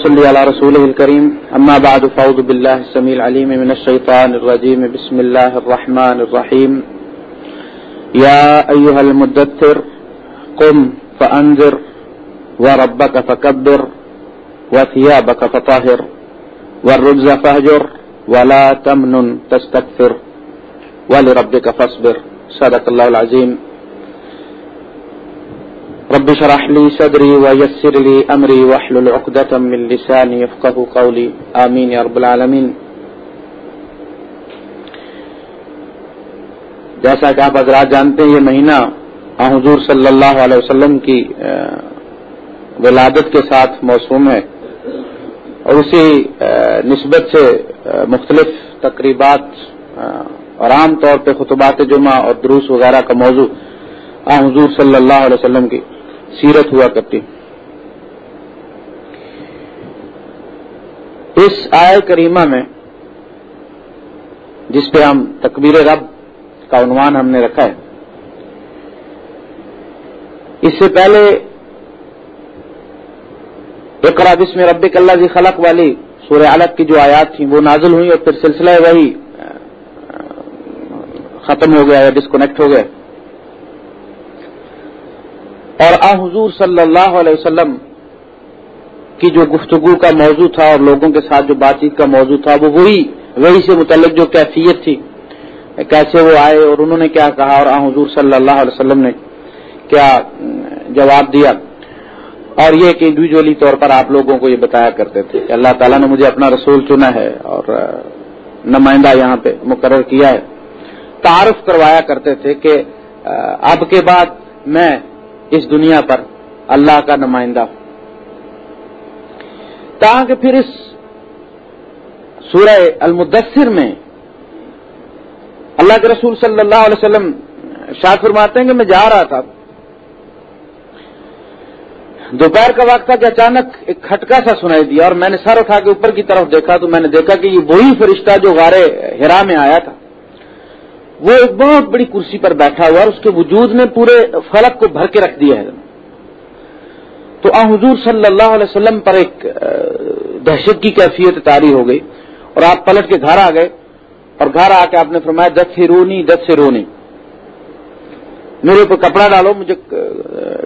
وصلي على رسوله الكريم أما بعد فأعوذ بالله السميع العليم من الشيطان الرجيم بسم الله الرحمن الرحيم يا أيها المدثر، قم فأنذر وربك فكبر وثيابك فطهر والرجز فهجر ولا تمنن تستكثر ولربك فاصبر. صدق الله العظيم رب شرح لي صدري ويسر لي أمري واحلل عقدة من لساني يفقه قولي. آمين يا رب العالمين. جیسا کہ آپ حضرات جانتے ہیں، یہ مہینہ حضور صلی اللہ علیہ وسلم کی ولادت کے ساتھ موسوم ہے۔ اور اسی نسبت سے مختلف تقریبات اور عام طور پہ خطبات جمعہ اور دروس وغیرہ کا موضوع حضور صلی اللہ علیہ وسلم کی۔ سیرت ہوا کرتی۔ اس آئے کریمہ میں جس پہ ہم تکبیر رب کا عنوان ہم نے رکھا ہے، اس سے پہلے اقرا بسم رب اللہ جی خلق والی سورہ علق کی جو آیات تھیں وہ نازل ہوئی اور پھر سلسلہ وہی ختم ہو گیا یا ڈسکنیکٹ ہو گیا۔ اور آ حضور صلی اللہ علیہ وسلم کی جو گفتگو کا موضوع تھا اور لوگوں کے ساتھ جو بات چیت کا موضوع تھا، وہ وہی وہی سے متعلق جو کیفیت تھی۔ کیسے وہ آئے اور انہوں نے کیا کہا اور آ حضور صلی اللہ علیہ وسلم نے کیا جواب دیا۔ اور یہ کہ انڈیویجلی طور پر آپ لوگوں کو یہ بتایا کرتے تھے کہ اللہ تعالیٰ نے مجھے اپنا رسول چنا ہے اور نمائندہ یہاں پہ مقرر کیا ہے۔ تعارف کروایا کرتے تھے کہ اب کے بعد میں اس دنیا پر اللہ کا نمائندہ ہوں۔ تاکہ پھر اس سورہ المدثر میں اللہ کے رسول صلی اللہ علیہ وسلم شاہ فرماتے ہیں کہ میں جا رہا تھا۔ دوپہر کا وقت تھا کہ اچانک ایک کھٹکا سا سنائی دیا اور میں نے سر اٹھا کے اوپر کی طرف دیکھا تو میں نے دیکھا کہ یہ وہی فرشتہ جو غارے ہرا میں آیا تھا۔ وہ ایک بہت بڑی کرسی پر بیٹھا ہوا اور اس کے وجود نے پورے فلک کو بھر کے رکھ دیا ہے۔ تو آ حضور صلی اللہ علیہ وسلم پر ایک دہشت کی کیفیت تاری ہو گئی اور آپ پلٹ کے گھر آ گئے اور گھر آ کے آپ نے فرمایا دس سے رونی دس سے رونی۔ میرے اوپر کپڑا ڈالو، مجھے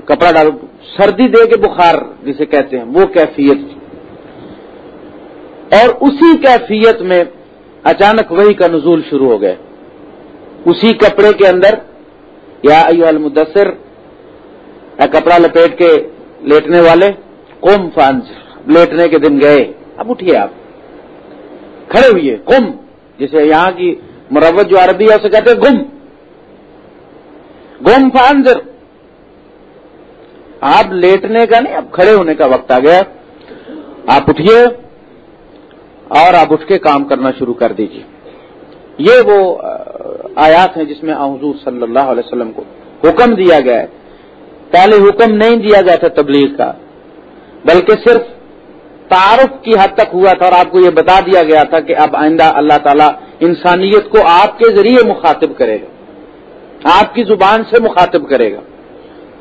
کپڑا ڈالو۔ سردی دے کے بخار جسے کہتے ہیں، وہ کیفیت۔ اور اسی کیفیت میں اچانک وہی کا نزول شروع ہو گئے اسی کپڑے کے اندر، یا ایو المدثر یا کپڑا لپیٹ کے لیٹنے والے، قم فانز، لیٹنے کے دن گئے۔ اب اٹھیے آپ۔ کھڑے ہوئے قم، جسے یہاں کی مروت جو عربی ہے، اسے کہتے ہیں گم۔ گم فانزر آپ لیٹنے کا نہیں اب کھڑے ہونے کا وقت آ گیا۔ آپ اٹھیے اور آپ اٹھ کے کام کرنا شروع کر دیجیے یہ وہ آیات ہیں جس میں حضور صلی اللہ علیہ وسلم کو حکم دیا گیا ہے۔ پہلے حکم نہیں دیا گیا تھا تبلیغ کا، بلکہ صرف تعارف کی حد تک ہوا تھا اور آپ کو یہ بتا دیا گیا تھا کہ اب آئندہ اللہ تعالیٰ انسانیت کو آپ کے ذریعے مخاطب کرے گا۔ آپ کی زبان سے مخاطب کرے گا۔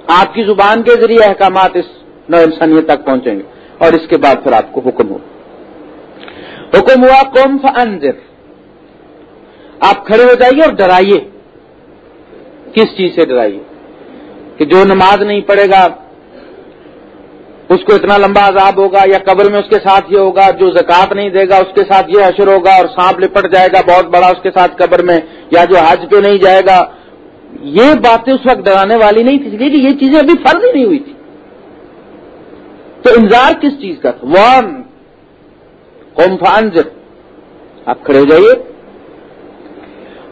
آپ کی زبان کے ذریعے احکامات اس نو انسانیت تک پہنچیں گے اور اس کے بعد پھر آپ کو حکم ہو۔ حکم ہوا قوم فانذر۔ آپ کھڑے ہو جائیے اور ڈرائیے۔ کس چیز سے ڈرائیے؟ کہ جو نماز نہیں پڑھے گا، اس کو اتنا لمبا عذاب ہوگا یا قبر میں اس کے ساتھ یہ ہوگا، جو زکات نہیں دے گا، اس کے ساتھ یہ حشر ہوگا اور سانپ لپٹ جائے گا بہت بڑا اس کے ساتھ قبر میں، یا جو حج پہ نہیں جائے گا۔ یہ باتیں اس وقت ڈرانے والی نہیں تھی کہ یہ چیزیں ابھی فرض ہی نہیں ہوئی تھی۔ تو انتظار کس چیز کا تھا؟ وان قوم فانزر آپ کھڑے ہو جائیے۔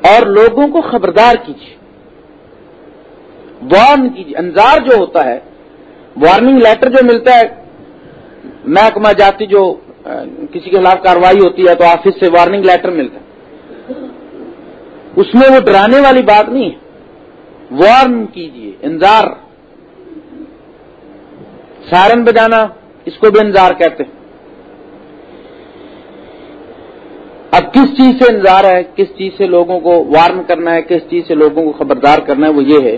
اور لوگوں کو خبردار کیجیے۔ وارن کیجیے۔ انذار جو ہوتا ہے وارننگ لیٹر جو ملتا ہے، محکمہ جاتی جو کسی کے خلاف کاروائی ہوتی ہے تو آفس سے وارننگ لیٹر ملتا ہے۔ اس میں وہ ڈرانے والی بات نہیں ہے۔ وارن کیجیے۔ انذار۔ سائرن بجانا، اس کو بھی انذار کہتے ہیں۔ اب کس چیز سے انتظار ہے؟ کس چیز سے لوگوں کو وارن کرنا ہے؟ کس چیز سے لوگوں کو خبردار کرنا ہے؟ وہ یہ ہے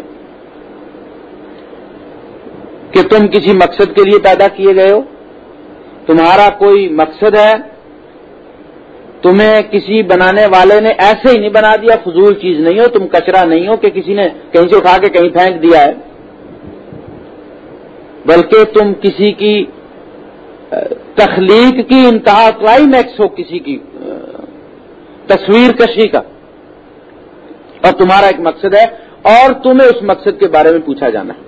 کہ تم کسی مقصد کے لیے پیدا کیے گئے ہو۔ تمہارا کوئی مقصد ہے، تمہیں کسی بنانے والے نے ایسے ہی نہیں بنا دیا، فضول چیز نہیں ہو، تم کچرا نہیں ہو کہ کسی نے کہیں سے اٹھا کے کہیں پھینک دیا ہے۔ بلکہ تم کسی کی تخلیق کی انتہا کلائمیکس ہو، کسی کی تصویر کشی کا۔ اور تمہارا ایک مقصد ہے اور تمہیں اس مقصد کے بارے میں پوچھا جانا ہے۔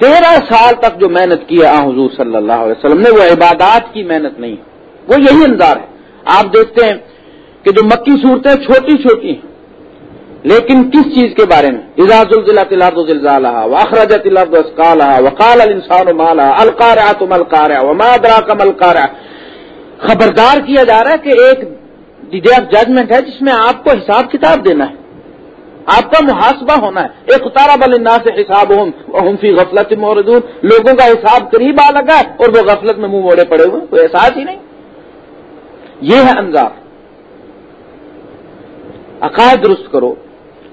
تیرہ سال تک جو محنت کی ہے حضور صلی اللہ علیہ وسلم نے، وہ عبادات کی محنت نہیں وہ یہی اندار ہے۔ آپ دیکھتے ہیں کہ جو مکی صورتیں چھوٹی چھوٹی ہیں، لیکن کس چیز کے بارے میں؟ اجاز الزلہ تلاد الزالہ واخرج تلاد اسکالہ وقال الانسان مالا القارع تم القارع وما ادراک ملکارع خبردار کیا جا رہا ہے کہ ایک ڈے آف ججمنٹ ہے جس میں آپ کو حساب کتاب دینا ہے۔ آپ کا محاسبہ ہونا ہے۔ ایک اتارا بلنا سے حساب ہوں فی غفلت موردون لوگوں کا حساب قریب آ لگا ہے اور وہ غفلت میں منہ موڑے پڑے ہوئے کوئی احساس ہی نہیں۔ یہ ہے انگار عقائد درست کرو۔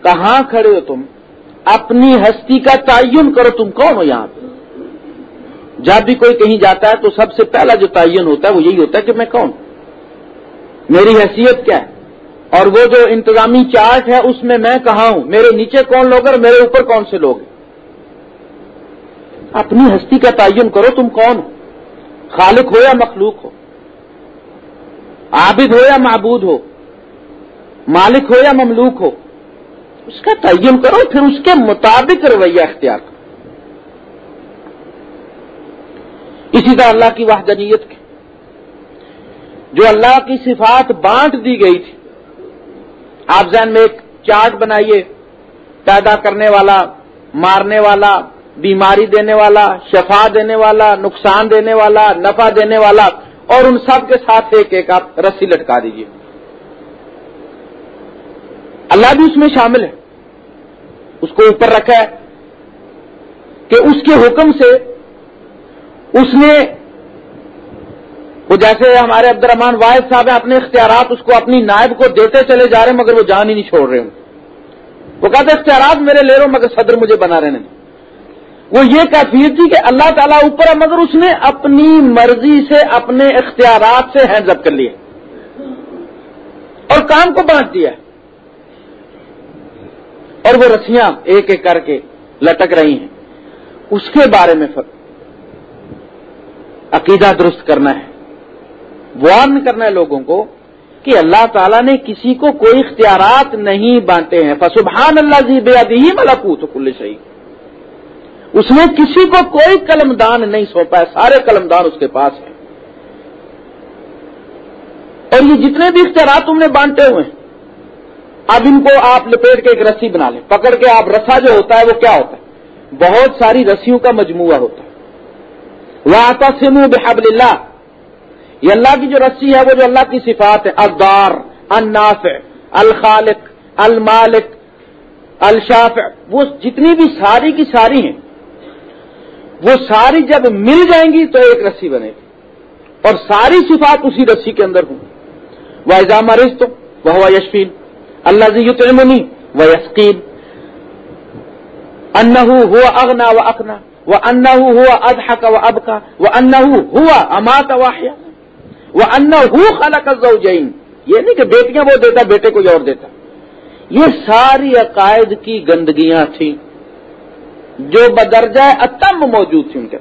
کہاں کھڑے ہو تم؟ اپنی ہستی کا تعین کرو۔ تم کون ہو یہاں پہ؟ جب بھی کوئی کہیں جاتا ہے تو سب سے پہلا جو تعین ہوتا ہے وہ یہی ہوتا ہے کہ میں کون؟ میری حیثیت کیا ہے؟ اور وہ جو انتظامی چارٹ ہے اس میں میں کہاں ہوں؟ میرے نیچے کون لوگ اور میرے اوپر کون سے لوگ ہیں؟ اپنی ہستی کا تعین کرو تم کون ہو؟ خالق ہو یا مخلوق ہو؟ عابد ہو یا معبود ہو؟ مالک ہو یا مملوک ہو؟ اس کا تعین کرو، پھر اس کے مطابق رویہ اختیار کرو۔ اسی طرح اللہ کی وحدانیت کی۔ جو اللہ کی صفات بانٹ دی گئی تھی۔ آپ ذہن میں ایک چارٹ بنائیے۔ پیدا کرنے والا، مارنے والا، بیماری دینے والا، شفا دینے والا، نقصان دینے والا، نفع دینے والا۔ اور ان سب کے ساتھ ایک ایک آپ رسی لٹکا دیجیے۔ اللہ بھی اس میں شامل ہے۔ اس کو اوپر رکھا ہے کہ اس کے حکم سے اس نے وہ جیسے ہمارے عبد الرحمان واحد صاحب ہیں، اپنے اختیارات، اس کو اپنی نائب کو دیتے چلے جا رہے ہیں، مگر وہ جان ہی نہیں چھوڑ رہے ہوں۔ وہ کہتے اختیارات میرے لے رہے ہوں مگر صدر مجھے بنا رہے ہیں وہ یہ کیفیت تھی جی کہ اللہ تعالیٰ اوپر ہے، مگر اس نے اپنی مرضی سے، اپنے اختیارات سے ہینڈ اپ کر لیے۔ اور کام کو بانٹ دیا۔ اور وہ رسیاں ایک ایک کر کے لٹک رہی ہیں۔ اس کے بارے میں فرق عقیدہ درست کرنا ہے۔ وارن کرنا ہے لوگوں کو کہ اللہ تعالیٰ نے کسی کو کوئی اختیارات نہیں بانٹے ہیں۔ فسبحان اللہ جی بے ادی ملکو کل صحیح اس نے کسی کو کوئی قلم دان نہیں سونپا ہے، سارے قلم دان اس کے پاس ہیں۔ اور یہ جتنے بھی اختیارات تم نے بانٹے ہوئے ہیں، اب ان کو آپ لپیٹ کے ایک رسی بنا لیں۔ پکڑ کے آپ رسا جو ہوتا ہے، وہ کیا ہوتا ہے؟ بہت ساری رسیوں کا مجموعہ ہوتا ہے۔ وہ آتا بحب اللہ یہ اللہ کی جو رسی ہے، وہ جو اللہ کی صفات ہے الدار الناف الخالق، المالک الشاف وہ جتنی بھی ساری کی ساری ہیں، وہ ساری جب مل جائیں گی تو ایک رسی بنے گی۔ اور ساری صفات اسی رسی کے اندر ہوں۔ وہ ایزام رز تو وہ یشفین اللہ زی تلمنی و یسکین ان ہوا اغنا و اخنا وہ انا ہوا ادحا کا و اب کا وہ انا ہوا اما کا واحیہ وہ انا ہو خالہ کا یہ نہیں کہ بیٹیاں وہ دیتا بیٹے کو اور دیتا یہ ساری عقائد کی گندگیاں تھیں جو بدرجہ اتم موجود تھیں ان کے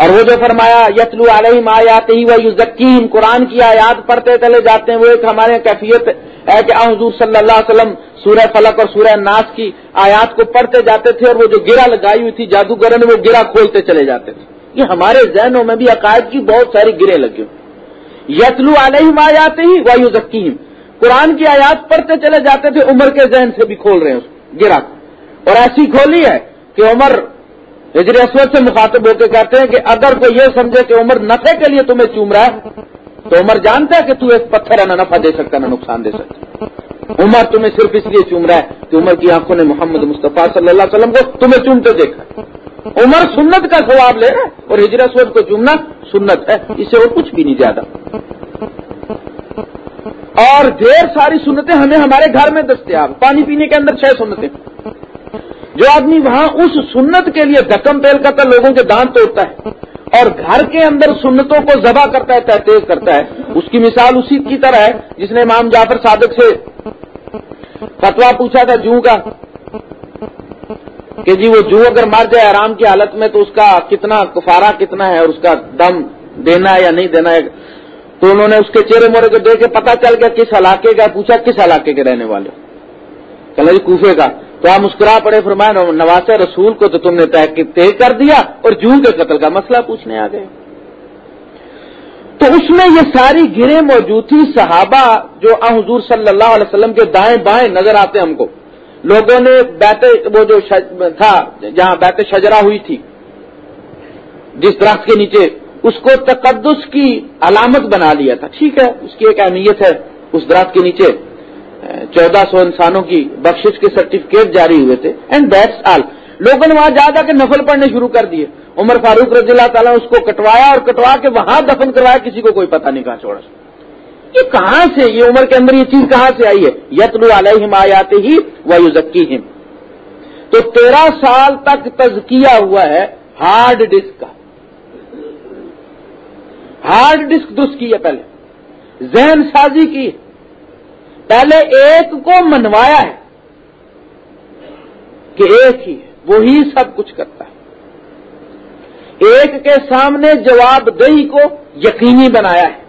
اور وہ جو فرمایا، یتلو علیہ آیات ہی وہ یوزکیم قرآن کی آیات پڑھتے چلے جاتے ہیں، وہ ایک ہمارے کیفیت ہے کہ حضور صلی اللہ علیہ وسلم سورہ فلق اور سورہ ناس کی آیات کو پڑھتے جاتے تھے اور وہ جو گرا لگائی ہوئی تھی جادوگر نے وہ گرا کھولتے چلے جاتے تھے۔ یہ ہمارے ذہنوں میں بھی عقائد کی بہت ساری گرے لگی ہوئی یتلو علیہ آیات ہی وہ یوزکیم قرآن کی آیات پڑھتے چلے جاتے تھے، عمر کے ذہن سے بھی کھول رہے ہیں اس گرا کو۔ اور ایسی کھولی ہے کہ عمر ہجر اسود سے مخاطب ہو کے کہتے ہیں کہ اگر کوئی یہ سمجھے کہ عمر نفے کے لیے تمہیں چوم رہا ہے، تو عمر جانتا ہے کہ تو ایک پتھر ہے نہ نفع دے سکتا، نہ نقصان دے سکتا۔ عمر تمہیں صرف اس لیے چوم رہا ہے کہ عمر کی آنکھوں نے محمد مصطفیٰ صلی اللہ علیہ وسلم کو تمہیں چومتے دیکھا۔ عمر سنت کا ثواب لے رہا ہے اور ہجر اسود کو چومنا سنت ہے، اسے اور کچھ بھی نہیں زیادہ۔ اور ڈھیر ساری سنتیں ہمیں ہمارے گھر میں دستیاب، پانی پینے کے اندر چھ سنتیں۔ جو آدمی وہاں اس سنت کے لیے دکم پیل کرتا لوگوں کے دان توڑتا ہے اور گھر کے اندر سنتوں کو ذبح کرتا ہے تیز کرتا ہے۔ اس کی مثال اسی کی طرح ہے، جس نے امام جعفر صادق سے فتوا پوچھا تھا جو کا؟ کہ جی وہ جو اگر مر جائے آرام کی حالت میں، تو اس کا کتنا کفارہ کتنا ہے اور اس کا دم دینا ہے یا نہیں دینا ہے؟ تو انہوں نے اس کے چہرے مورے کو دیکھ کے پتا چل گیا، کس علاقے کا پوچھا، کس علاقے کے رہنے والے چلو جی کوفے کا۔ تو آپ مسکرا پڑے فرمایا نواز رسول کو تو تم نے طے کر دیا اور جو کے قتل کا مسئلہ پوچھنے آ گئے۔ تو اس میں یہ ساری گرے موجود تھی صحابہ جو حضور صلی اللہ علیہ وسلم کے دائیں بائیں نظر آتے ہم کو۔ لوگوں نے بیت وہ جو تھا، جہاں بیت شجرا ہوئی تھی، جس درخت کے نیچے، اس کو تقدس کی علامت بنا لیا تھا۔ ٹھیک ہے، اس کی ایک اہمیت ہے، اس درخت کے نیچے۔ چودہ سو انسانوں کی بخشش کے سرٹیفکیٹ جاری ہوئے تھے. اینڈ دیٹس آل لوگوں نے وہاں جا جا کے نفل پڑھنے شروع کر دیے. عمر فاروق رضی اللہ تعالیٰ اس کو کٹوایا اور کٹوا کے وہاں دفن کروایا. کسی کو کوئی پتہ نہیں کہا چھوڑا. یہ کہاں سے یہ عمر کے اندر یہ چیز کہاں سے آئی ہے؟ یتلو علیہم آیات ہی و یوزکی تو تیرہ سال تک تزکیہ ہوا ہے ہارڈ ڈسک کا. ہارڈ ڈسک دس کی ہے پہلے. ذہن سازی کی پہلے ایک کو منوایا ہے کہ ایک ہی وہی سب کچھ کرتا ہے۔ ایک کے سامنے جواب دہی کو یقینی بنایا ہے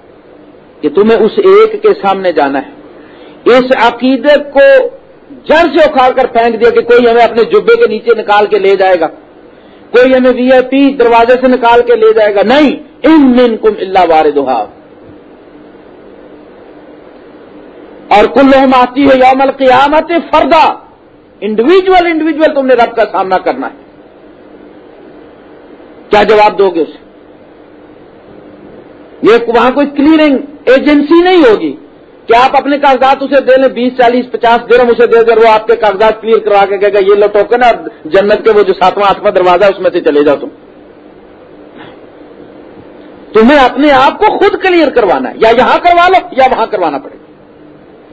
کہ تمہیں اس ایک کے سامنے جانا ہے۔ اس عقیدے کو جڑ سے اکھاڑ کر پھینک دیا کہ کوئی ہمیں اپنے جبے کے نیچے نکال کے لے جائے گا۔ کوئی ہمیں وی آئی پی دروازے سے نکال کے لے جائے گا۔ نہیں، ان من کم اللہ وار اور کل آتی ہے یوم القیامت فردا۔ انڈیویجل انڈیویجل تم نے رب کا سامنا کرنا ہے۔ کیا جواب دو گے اسے؟ یہ وہاں کوئی کلیئرنگ ایجنسی نہیں ہوگی۔ کہ آپ اپنے کاغذات اسے دے لیں؟ بیس، چالیس، پچاس درم اسے دے کر وہ آپ کے کاغذات کلیئر کروا کے کہے گا، یہ لو ٹوکن ہے جنت کے وہ جو ساتواں آٹھواں دروازہ اس میں سے چلے جاؤ تم۔ تمہیں اپنے آپ کو خود کلیئر کروانا ہے۔ یا یہاں کروا لو یا وہاں کروانا پڑے۔ گا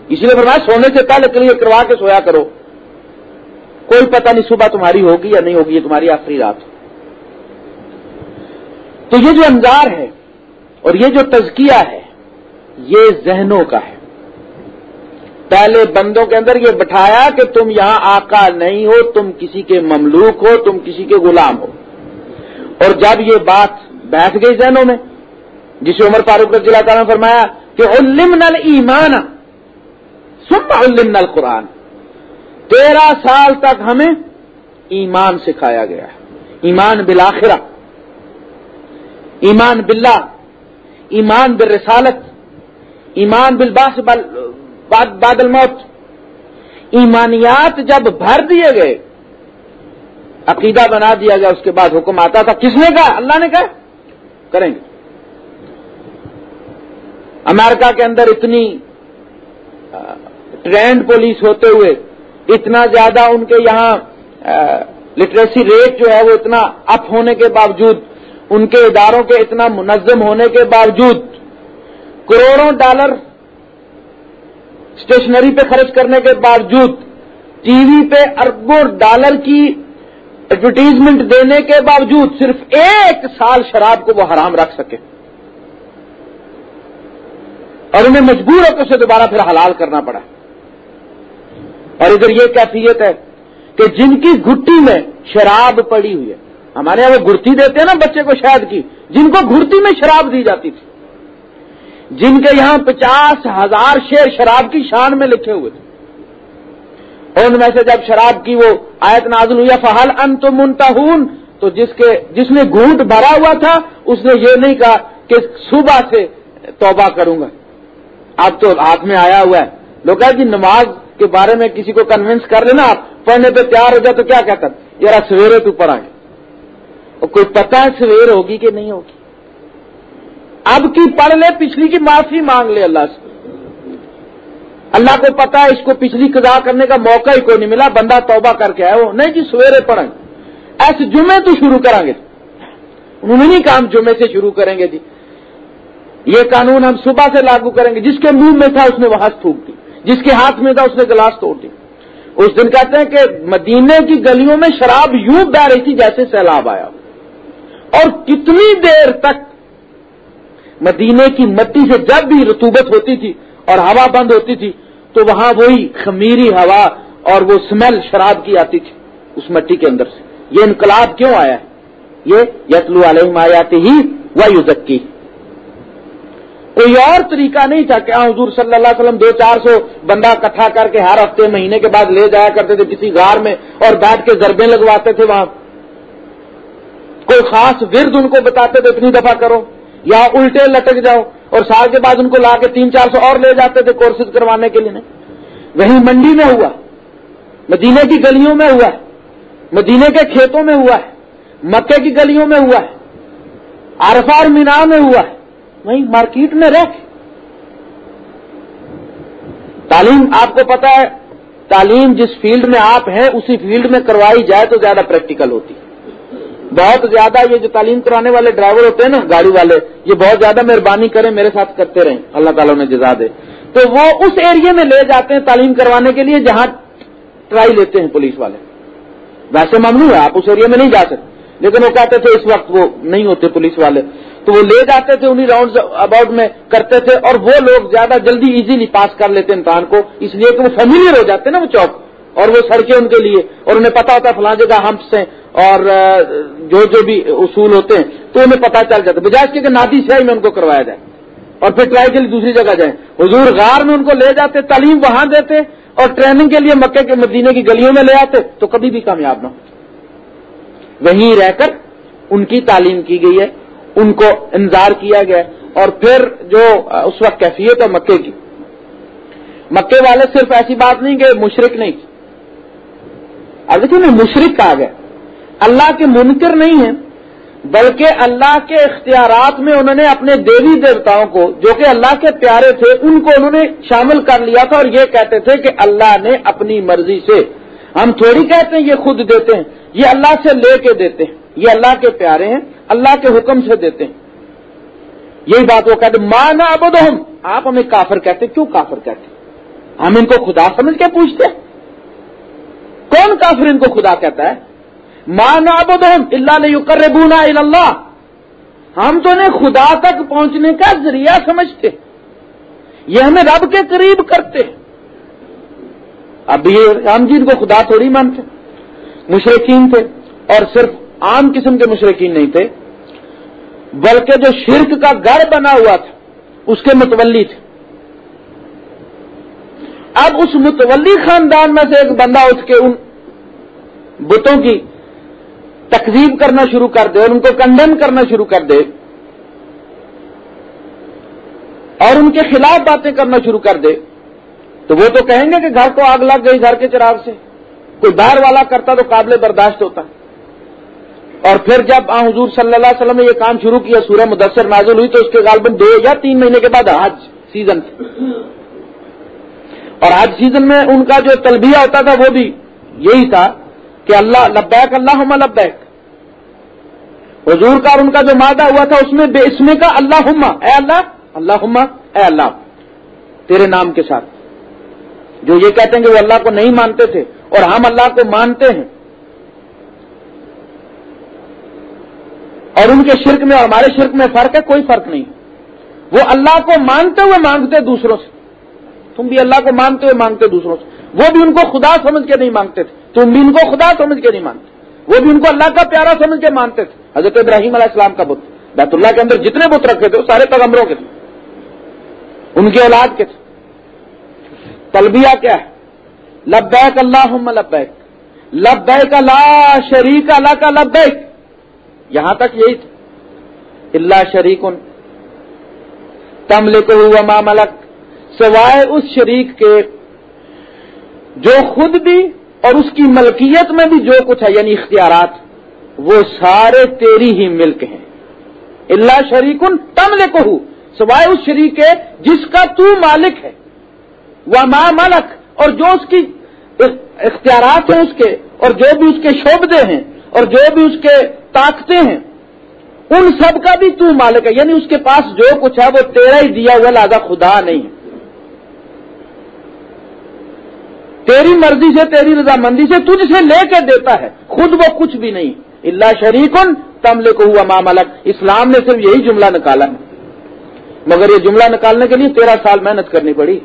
اسی لیے فرمایا، سونے سے پہلے کلیئر کروا کے سویا کرو۔ کوئی پتہ نہیں صبح تمہاری ہوگی یا نہیں ہوگی، یہ تمہاری آخری رات۔ تو یہ جو انگار ہے اور یہ جو تزکیہ ہے، یہ ذہنوں کا ہے۔ پہلے بندوں کے اندر یہ بٹھایا کہ تم یہاں آقا نہیں ہو، تم کسی کے مملوک ہو، تم کسی کے غلام ہو۔ اور جب یہ بات بیٹھ گئی ذہنوں میں، جسے عمر فاروق رضی اللہ تعالیٰ نے فرمایا کہ علم نل ایمان سم علم قرآن تیرہ سال تک ہمیں ایمان سکھایا گیا۔ ہے ایمان بلاخرہ ایمان باللہ۔ ایمان بالرسالت۔ ایمان بالباس بعد الموت۔ ایمانیات جب بھر دیے گئے، عقیدہ بنا دیا گیا، اس کے بعد حکم آتا تھا۔ کس نے کہا؟ اللہ نے کہا۔ کریں گے۔ امریکہ کے اندر اتنی ٹرینڈ پولیس ہوتے ہوئے اتنا زیادہ ان کے یہاں لٹریسی ریٹ جو ہے وہ اتنا اپ ہونے کے باوجود، ان کے اداروں کے اتنا منظم ہونے کے باوجود کروڑوں ڈالر اسٹیشنری پہ خرچ کرنے کے باوجود ٹی وی پہ اربوں ڈالر کی ایڈورٹیزمنٹ دینے کے باوجود صرف ایک سال شراب کو وہ حرام رکھ سکے۔ اور انہیں مجبور ہو کے اسے دوبارہ پھر حلال کرنا پڑا۔ اور ادھر یہ کیفیت ہے کہ جن کی گٹی میں شراب پڑی ہوئی ہے، ہمارے یہاں وہ گرتی دیتے ہیں نا بچے کو شاید کی، جن کو گرتی میں شراب دی جاتی تھی۔ جن کے یہاں پچاس ہزار شیر شراب کی شان میں لکھے ہوئے تھے۔ ان میں سے جب شراب کی وہ آیت نازل ہوئی فہل ان تو منتہون، تو جس کے، جس نے گھونٹ بھرا ہوا تھا، اس نے یہ نہیں کہا کہ صبح سے توبہ کروں گا۔ اب تو ہاتھ میں آیا ہوا ہے۔ لوگ جی نماز کے بارے میں کسی کو کنوینس کر لینا آپ، پڑھنے پہ تیار ہو جائے تو کیا کہتا یار سویرے تو پڑھا گے اور کوئی پتہ ہے سویر ہوگی کہ نہیں ہوگی؟ اب کی پڑھ لے، پچھلی کی معافی مانگ لے اللہ سے۔ اللہ کو پتا ہے اس کو پچھلی قضا کرنے کا موقع ہی کوئی نہیں ملا، بندہ توبہ کر کے آئے وہ نہیں جی سویرے پڑھیں ایسے جمعے تو شروع کریں گے۔ نہیں کام جمعے سے شروع کریں گے جی۔ یہ قانون ہم صبح سے لاگو کریں گے۔ جس کے منہ میں تھا، اس نے وہاں تھوک دی۔ جس کے ہاتھ میں تھا، اس نے گلاس توڑ دی۔ اس دن کہتے ہیں کہ مدینے کی گلیوں میں شراب یوں بہ رہی تھی جیسے سیلاب آیا۔ اور کتنی دیر تک مدینے کی مٹی سے جب بھی رتوبت ہوتی تھی اور ہوا بند ہوتی تھی، تو وہاں وہی خمیری ہوا اور وہ اسمیل شراب کی آتی تھی اس مٹی کے اندر سے۔ یہ انقلاب کیوں آیا ہے؟ یہ یتلو علیہ آیاتی ہی و یوزکی کوئی اور طریقہ نہیں تھا کہ حضور صلی اللہ علیہ وسلم دو چار سو بندہ اکٹھا کر کے ہر ہفتے مہینے کے بعد لے جایا کرتے تھے، کسی غار میں اور بیٹھ کے ضربے لگواتے تھے وہاں۔ کوئی خاص ورد ان کو بتاتے تھے، اتنی دفعہ کرو، یا الٹے لٹک جاؤ اور سال کے بعد ان کو لا کے تین چار سو اور لے جاتے تھے کورسز کروانے کے لیے۔ وہیں منڈی میں ہوا، مدینے کی گلیوں میں ہوا ہے مدینے کے کھیتوں میں ہوا ہے مکے کی گلیوں میں ہوا ہے عرفہ اور مینا میں ہوا۔ ہے وہیں مارکیٹ میں رہ کے۔ تعلیم، آپ کو پتا ہے، تعلیم جس فیلڈ میں آپ ہیں، اسی فیلڈ میں کروائی جائے تو زیادہ پریکٹیکل ہوتی۔ ہے بہت زیادہ یہ جو تعلیم کرانے والے ڈرائیور ہوتے ہیں نا، گاڑی والے، یہ بہت زیادہ مہربانی کریں، میرے ساتھ کرتے رہیں۔ اللہ تعالیٰ نے جزا دے۔ تو وہ اس ایریے میں لے جاتے ہیں تعلیم کروانے کے لیے جہاں ٹرائی لیتے ہیں پولیس والے۔ ویسے ممنوع ہے، آپ اس ایریا میں نہیں جا سکتے۔ لیکن وہ کہتے تھے، اس وقت وہ نہیں ہوتے پولیس والے۔ تو وہ لے جاتے تھے انہیں راؤنڈ اباؤٹ میں کرتے تھے اور وہ لوگ زیادہ جلدی ایزیلی پاس کر لیتے امتحان کو، اس لیے کہ وہ فیملیئر ہو جاتے نا وہ چوک، اور وہ سڑکیں ان کے لیے، اور انہیں پتا ہوتا ہے فلاں جگہ ہمپس ہیں، اور جو جو بھی اصول ہوتے ہیں، تو انہیں پتا چل جاتا، بجائے اس کے نادی سیائی میں ان کو کروایا جائے، اور پھر ٹرائی کے لیے دوسری جگہ جائیں۔ حضور غار میں ان کو لے جاتے، تعلیم وہاں دیتے، اور ٹریننگ کے لیے مکے کے مدینے کی گلیوں میں لے آتے، تو کبھی بھی کامیاب نہ ہو۔ وہیں رہ کر ان کی تعلیم کی گئی ہے۔ ان کو انتظار کیا گیا اور پھر جو اس وقت کیفیت ہے مکے کی۔ مکے والے صرف ایسی بات نہیں کہ مشرق نہیں۔ اب دیکھیے میں مشرق کہا گیا۔ اللہ کے منکر نہیں ہیں، بلکہ اللہ کے اختیارات میں انہوں نے اپنے دیوی دیوتاؤں کو، جو کہ اللہ کے پیارے تھے، ان کو انہوں نے شامل کر لیا تھا اور یہ کہتے تھے کہ اللہ نے اپنی مرضی سے، ہم تھوڑی کہتے ہیں، یہ خود دیتے ہیں، یہ اللہ سے لے کے دیتے ہیں۔ یہ اللہ کے پیارے ہیں، اللہ کے حکم سے دیتے ہیں۔ یہی بات وہ کہتے مانا ابود ہم آپ ہمیں کافر کہتے کیوں کافر کہتے ہم ان کو خدا سمجھ کے پوچھتے کون کافر ان کو خدا کہتا ہے؟ مانا ابود ہم اللہ نے یو کر بونا اللہ۔ ہم تو انہیں خدا تک پہنچنے کا ذریعہ سمجھتے یہ ہمیں رب کے قریب کرتے اب یہ ہم جی ان کو خدا تھوڑی مانتے مشرقین تھے اور صرف عام قسم کے مشرقین نہیں تھے، بلکہ جو شرک کا گھر بنا ہوا تھا، اس کے متولی تھے۔ اب اس متولی خاندان میں سے ایک بندہ اٹھ کے ان بتوں کی تقزیب کرنا شروع کر دے اور ان کو کنڈیم کرنا شروع کر دے اور ان کے خلاف باتیں کرنا شروع کر دے، تو وہ تو کہیں گے کہ گھر کو آگ لگ گئی، گھر کے چراغ سے۔ کوئی باہر والا کرتا تو قابل برداشت ہوتا۔ اور پھر جب حضور صلی اللہ علیہ وسلم نے یہ کام شروع کیا، سورہ مدثر نازل ہوئی، تو اس کے غالباً دو یا تین مہینے کے بعد حج سیزن تھا۔ اور حج سیزن میں ان کا جو تلبیہ ہوتا تھا، وہ بھی یہی تھا کہ اللہ، لبیک اللہ لبیک۔ حضور کا اور ان کا جو مادہ ہوا تھا، اس میں بے اسمے کا اللہ اے اللہ اللہ اے اللہ، تیرے نام کے ساتھ۔ جو یہ کہتے ہیں کہ وہ اللہ کو نہیں مانتے تھے، اور ہم اللہ کو مانتے ہیں۔ اور ان کے شرک میں اور ہمارے شرک میں فرق ہے، کوئی فرق نہیں۔ وہ اللہ کو مانتے ہوئے مانگتے دوسروں سے۔ تم بھی اللہ کو مانتے ہوئے مانگتے دوسروں سے۔ وہ بھی ان کو خدا سمجھ کے نہیں مانگتے تھے۔ تم بھی ان کو خدا سمجھ کے نہیں مانتے وہ بھی ان کو اللہ کا پیارا سمجھ کے مانتے تھے۔ حضرت ابراہیم علیہ السلام کا بت۔ بیت اللہ کے اندر جتنے بت رکھے تھے، وہ سارے پیغمبروں کے تھے۔ ان کی اولاد کے تھے۔ تلبیہ کیا ہے؟ لبیک اللہ لبیک۔ لبیک اللہ شریک، اللہ کا لبیک۔ یہاں تک یہی تھا اللہ شریک ان تم لکھ ہوا ملک سوائے اس شریک کے جو خود بھی اور اس کی ملکیت میں بھی جو کچھ ہے یعنی اختیارات، وہ سارے تیری ہی ملک ہیں۔ اللہ شریک ان تم لے کو سوائے اس شریک کے جس کا تو مالک ہے۔ وہ ماں ملک اور جو اس کی اختیارات ہیں اس کے، اور جو بھی اس کے شعبے ہیں اور جو بھی اس کے طاقتیں ہیں، ان سب کا بھی تو مالک ہے۔ یعنی اس کے پاس جو کچھ ہے، وہ تیرا ہی دیا ہوا لہذا خدا نہیں ہے۔ تیری مرضی سے، تیری رضامندی سے تجھ سے لے کے دیتا ہے۔ خود وہ کچھ بھی نہیں۔ اللہ شریکن تملے کو ہوا مام الگ اسلام نے صرف یہی جملہ نکالا مگر یہ جملہ نکالنے کے لیے تیرہ سال محنت کرنی پڑی۔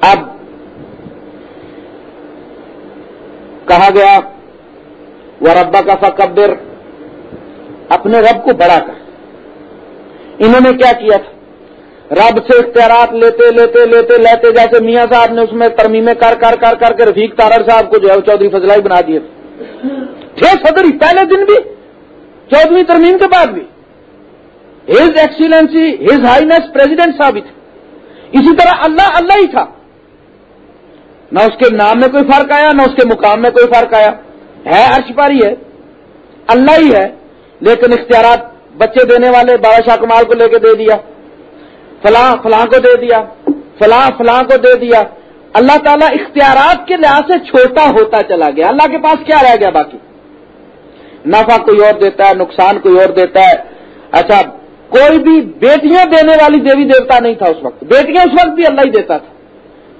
اب کہا گیا وہ ربا کا فکبر اپنے رب کو بڑا کر۔ انہوں نے کیا کیا تھا؟ رب سے اختیارات لیتے لیتے لیتے لیتے جیسے میاں صاحب نے اس میں ترمیمیں کر کر کر کر کے رفیق تارڑ صاحب کو جو ہے چودھری فضلائی بنا دیے تھے۔ صدر پہلے دن بھی چودہویں ترمیم کے بعد بھی۔ His excellency his highness president صاحب ہی تھے اسی طرح اللہ اللہ ہی تھا۔ نہ اس کے نام میں کوئی فرق آیا، نہ اس کے مقام میں کوئی فرق آیا۔ ہے عرش پر ہی ہے، اللہ ہی ہے، لیکن اختیارات بچے دینے والے، بابا شاہ کمال کو لے کے دے دیا، فلاں فلاں کو دے دیا، فلاں فلاں کو دے دیا۔ اللہ تعالیٰ اختیارات کے لحاظ سے چھوٹا ہوتا چلا گیا۔ اللہ کے پاس کیا رہ گیا باقی؟ نفع کوئی اور دیتا ہے، نقصان کوئی اور دیتا ہے۔ اچھا کوئی بھی بیٹیاں دینے والی دیوی دیوتا نہیں تھا اس وقت۔ بیٹیاں اس وقت بھی اللہ ہی دیتا تھا۔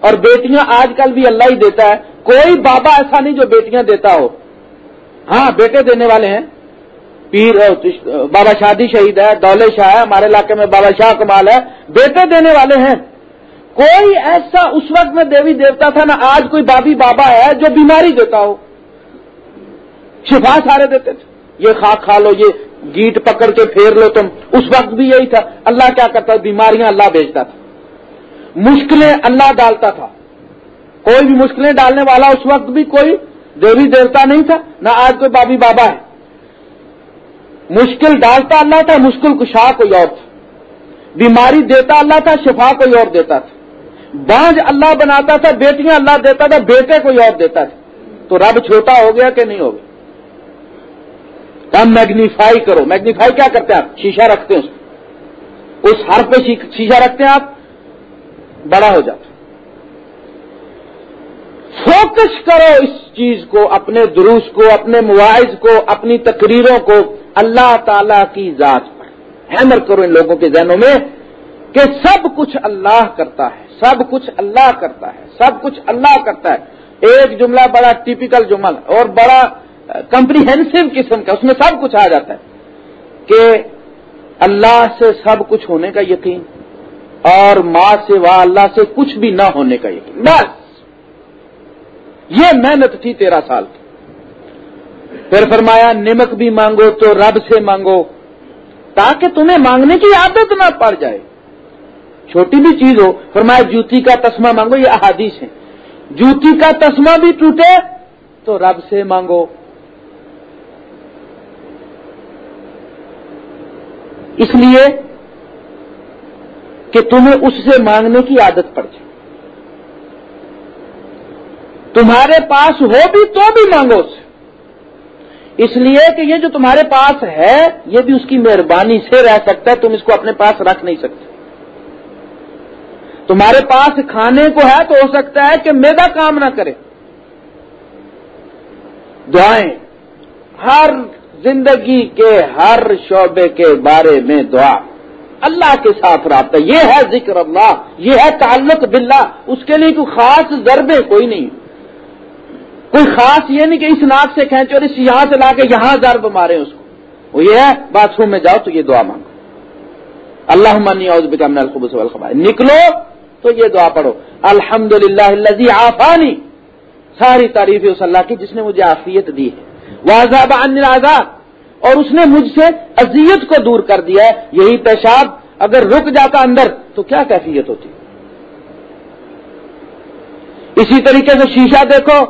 اور بیٹیاں آج کل بھی اللہ ہی دیتا ہے۔ کوئی بابا ایسا نہیں جو بیٹیاں دیتا ہو۔ ہاں بیٹے دینے والے ہیں۔ پیر بابا شادی شہید ہے، دولے شاہ ہے، ہمارے علاقے میں بابا شاہ کمال ہے۔ بیٹے دینے والے ہیں۔ کوئی ایسا اس وقت میں دیوی دیوتا تھا نا آج کوئی بابی بابا ہے جو بیماری دیتا ہو۔ شفا سارے دیتے تھے۔ یہ خاک کھا لو، یہ گیٹ پکڑ کے پھیر لو تم۔ اس وقت بھی یہی تھا۔ اللہ کیا کرتا بیماریاں اللہ بیچتا تھا۔ مشکلیں اللہ ڈالتا تھا۔ کوئی بھی مشکلیں ڈالنے والا اس وقت بھی کوئی دیوی دیوتا نہیں تھا، نہ آج کوئی بابی بابا ہے۔ مشکل ڈالتا اللہ تھا، مشکل کشا کوئی اور تھا۔ بیماری دیتا اللہ تھا، شفا کوئی اور دیتا تھا۔ بانج اللہ بناتا تھا، بیٹیاں اللہ دیتا تھا، بیٹے کوئی اور دیتا تھا۔ تو رب چھوٹا ہو گیا کہ نہیں ہو گیا؟ میگنیفائی کرو۔ میگنیفائی کیا کرتے ہیں آپ؟ شیشہ رکھتے ہیں اس ہر پہ شیشہ رکھتے ہیں آپ۔ بڑا ہو جاتا فوکس کرو اس چیز کو، اپنے دروس کو، اپنے مواعظ کو، اپنی تقریروں کو اللہ تعالی کی ذات پر۔ ہیمر کرو ان لوگوں کے ذہنوں میں کہ سب کچھ اللہ کرتا ہے، سب کچھ اللہ کرتا ہے، سب کچھ اللہ کرتا ہے۔ ایک جملہ بڑا ٹیپیکل جمل اور بڑا کمپریہنسو قسم کا، اس میں سب کچھ آ جاتا ہے کہ اللہ سے سب کچھ ہونے کا یقین۔ اور ماں سے واہ اللہ سے کچھ بھی نہ ہونے کا یقین۔ بس! یہ محنت تھی تیرہ سال کی۔ پھر فرمایا، نمک بھی مانگو تو رب سے مانگو، تاکہ تمہیں مانگنے کی عادت نہ پڑ جائے۔ چھوٹی بھی چیز ہو، فرمایا، جوتی کا تسمہ مانگو، یہ احادیث ہے جوتی کا تسمہ بھی ٹوٹے تو رب سے مانگو۔ اس لیے کہ تمہیں اس سے مانگنے کی عادت پڑ جائے۔ تمہارے پاس ہو بھی تو بھی مانگو اس اس لیے کہ یہ جو تمہارے پاس ہے، یہ بھی اس کی مہربانی سے رہ سکتا ہے، تم اس کو اپنے پاس رکھ نہیں سکتے۔ تمہارے پاس کھانے کو ہے تو ہو سکتا ہے کہ میدا کام نہ کرے۔ دعائیں۔ ہر زندگی کے ہر شعبے کے بارے میں دعا۔ اللہ کے ساتھ رابطہ۔ یہ ہے ذکر اللہ، یہ ہے تعلق باللہ۔ اس کے لیے کوئی خاص ضربے کوئی نہیں۔ کوئی خاص یہ نہیں کہ اس ناک سے کھینچو اور اس یہاں سے لا کے یہاں ضرب مارے اس کو۔ وہ یہ ہے باتھ روم میں جاؤ تو یہ دعا مانگو۔ اللہ منی بکم الخبص والخبائے نکلو تو یہ دعا پڑھو۔ الحمد للہ آفانی ساری تعریف اس اللہ کی جس نے مجھے آفیت دی ہے۔ واضح آزاد اور اس نے مجھ سے اذیت کو دور کر دیا ہے۔ یہی پیشاب، اگر رک جاتا اندر تو کیا کیفیت ہوتی؟ اسی طریقے سے شیشہ دیکھو۔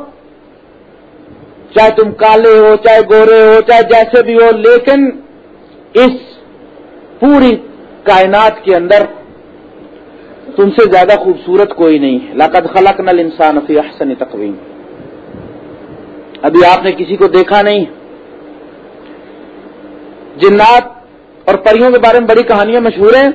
چاہے تم کالے ہو، چاہے گورے ہو، چاہے جیسے بھی ہو، لیکن اس پوری کائنات کے اندر تم سے زیادہ خوبصورت کوئی نہیں ہے۔ لاقت خلق نل انسان فی احسن تقویم۔ ابھی آپ نے کسی کو دیکھا نہیں۔ جنات اور پریوں کے بارے میں بڑی کہانیاں مشہور ہیں۔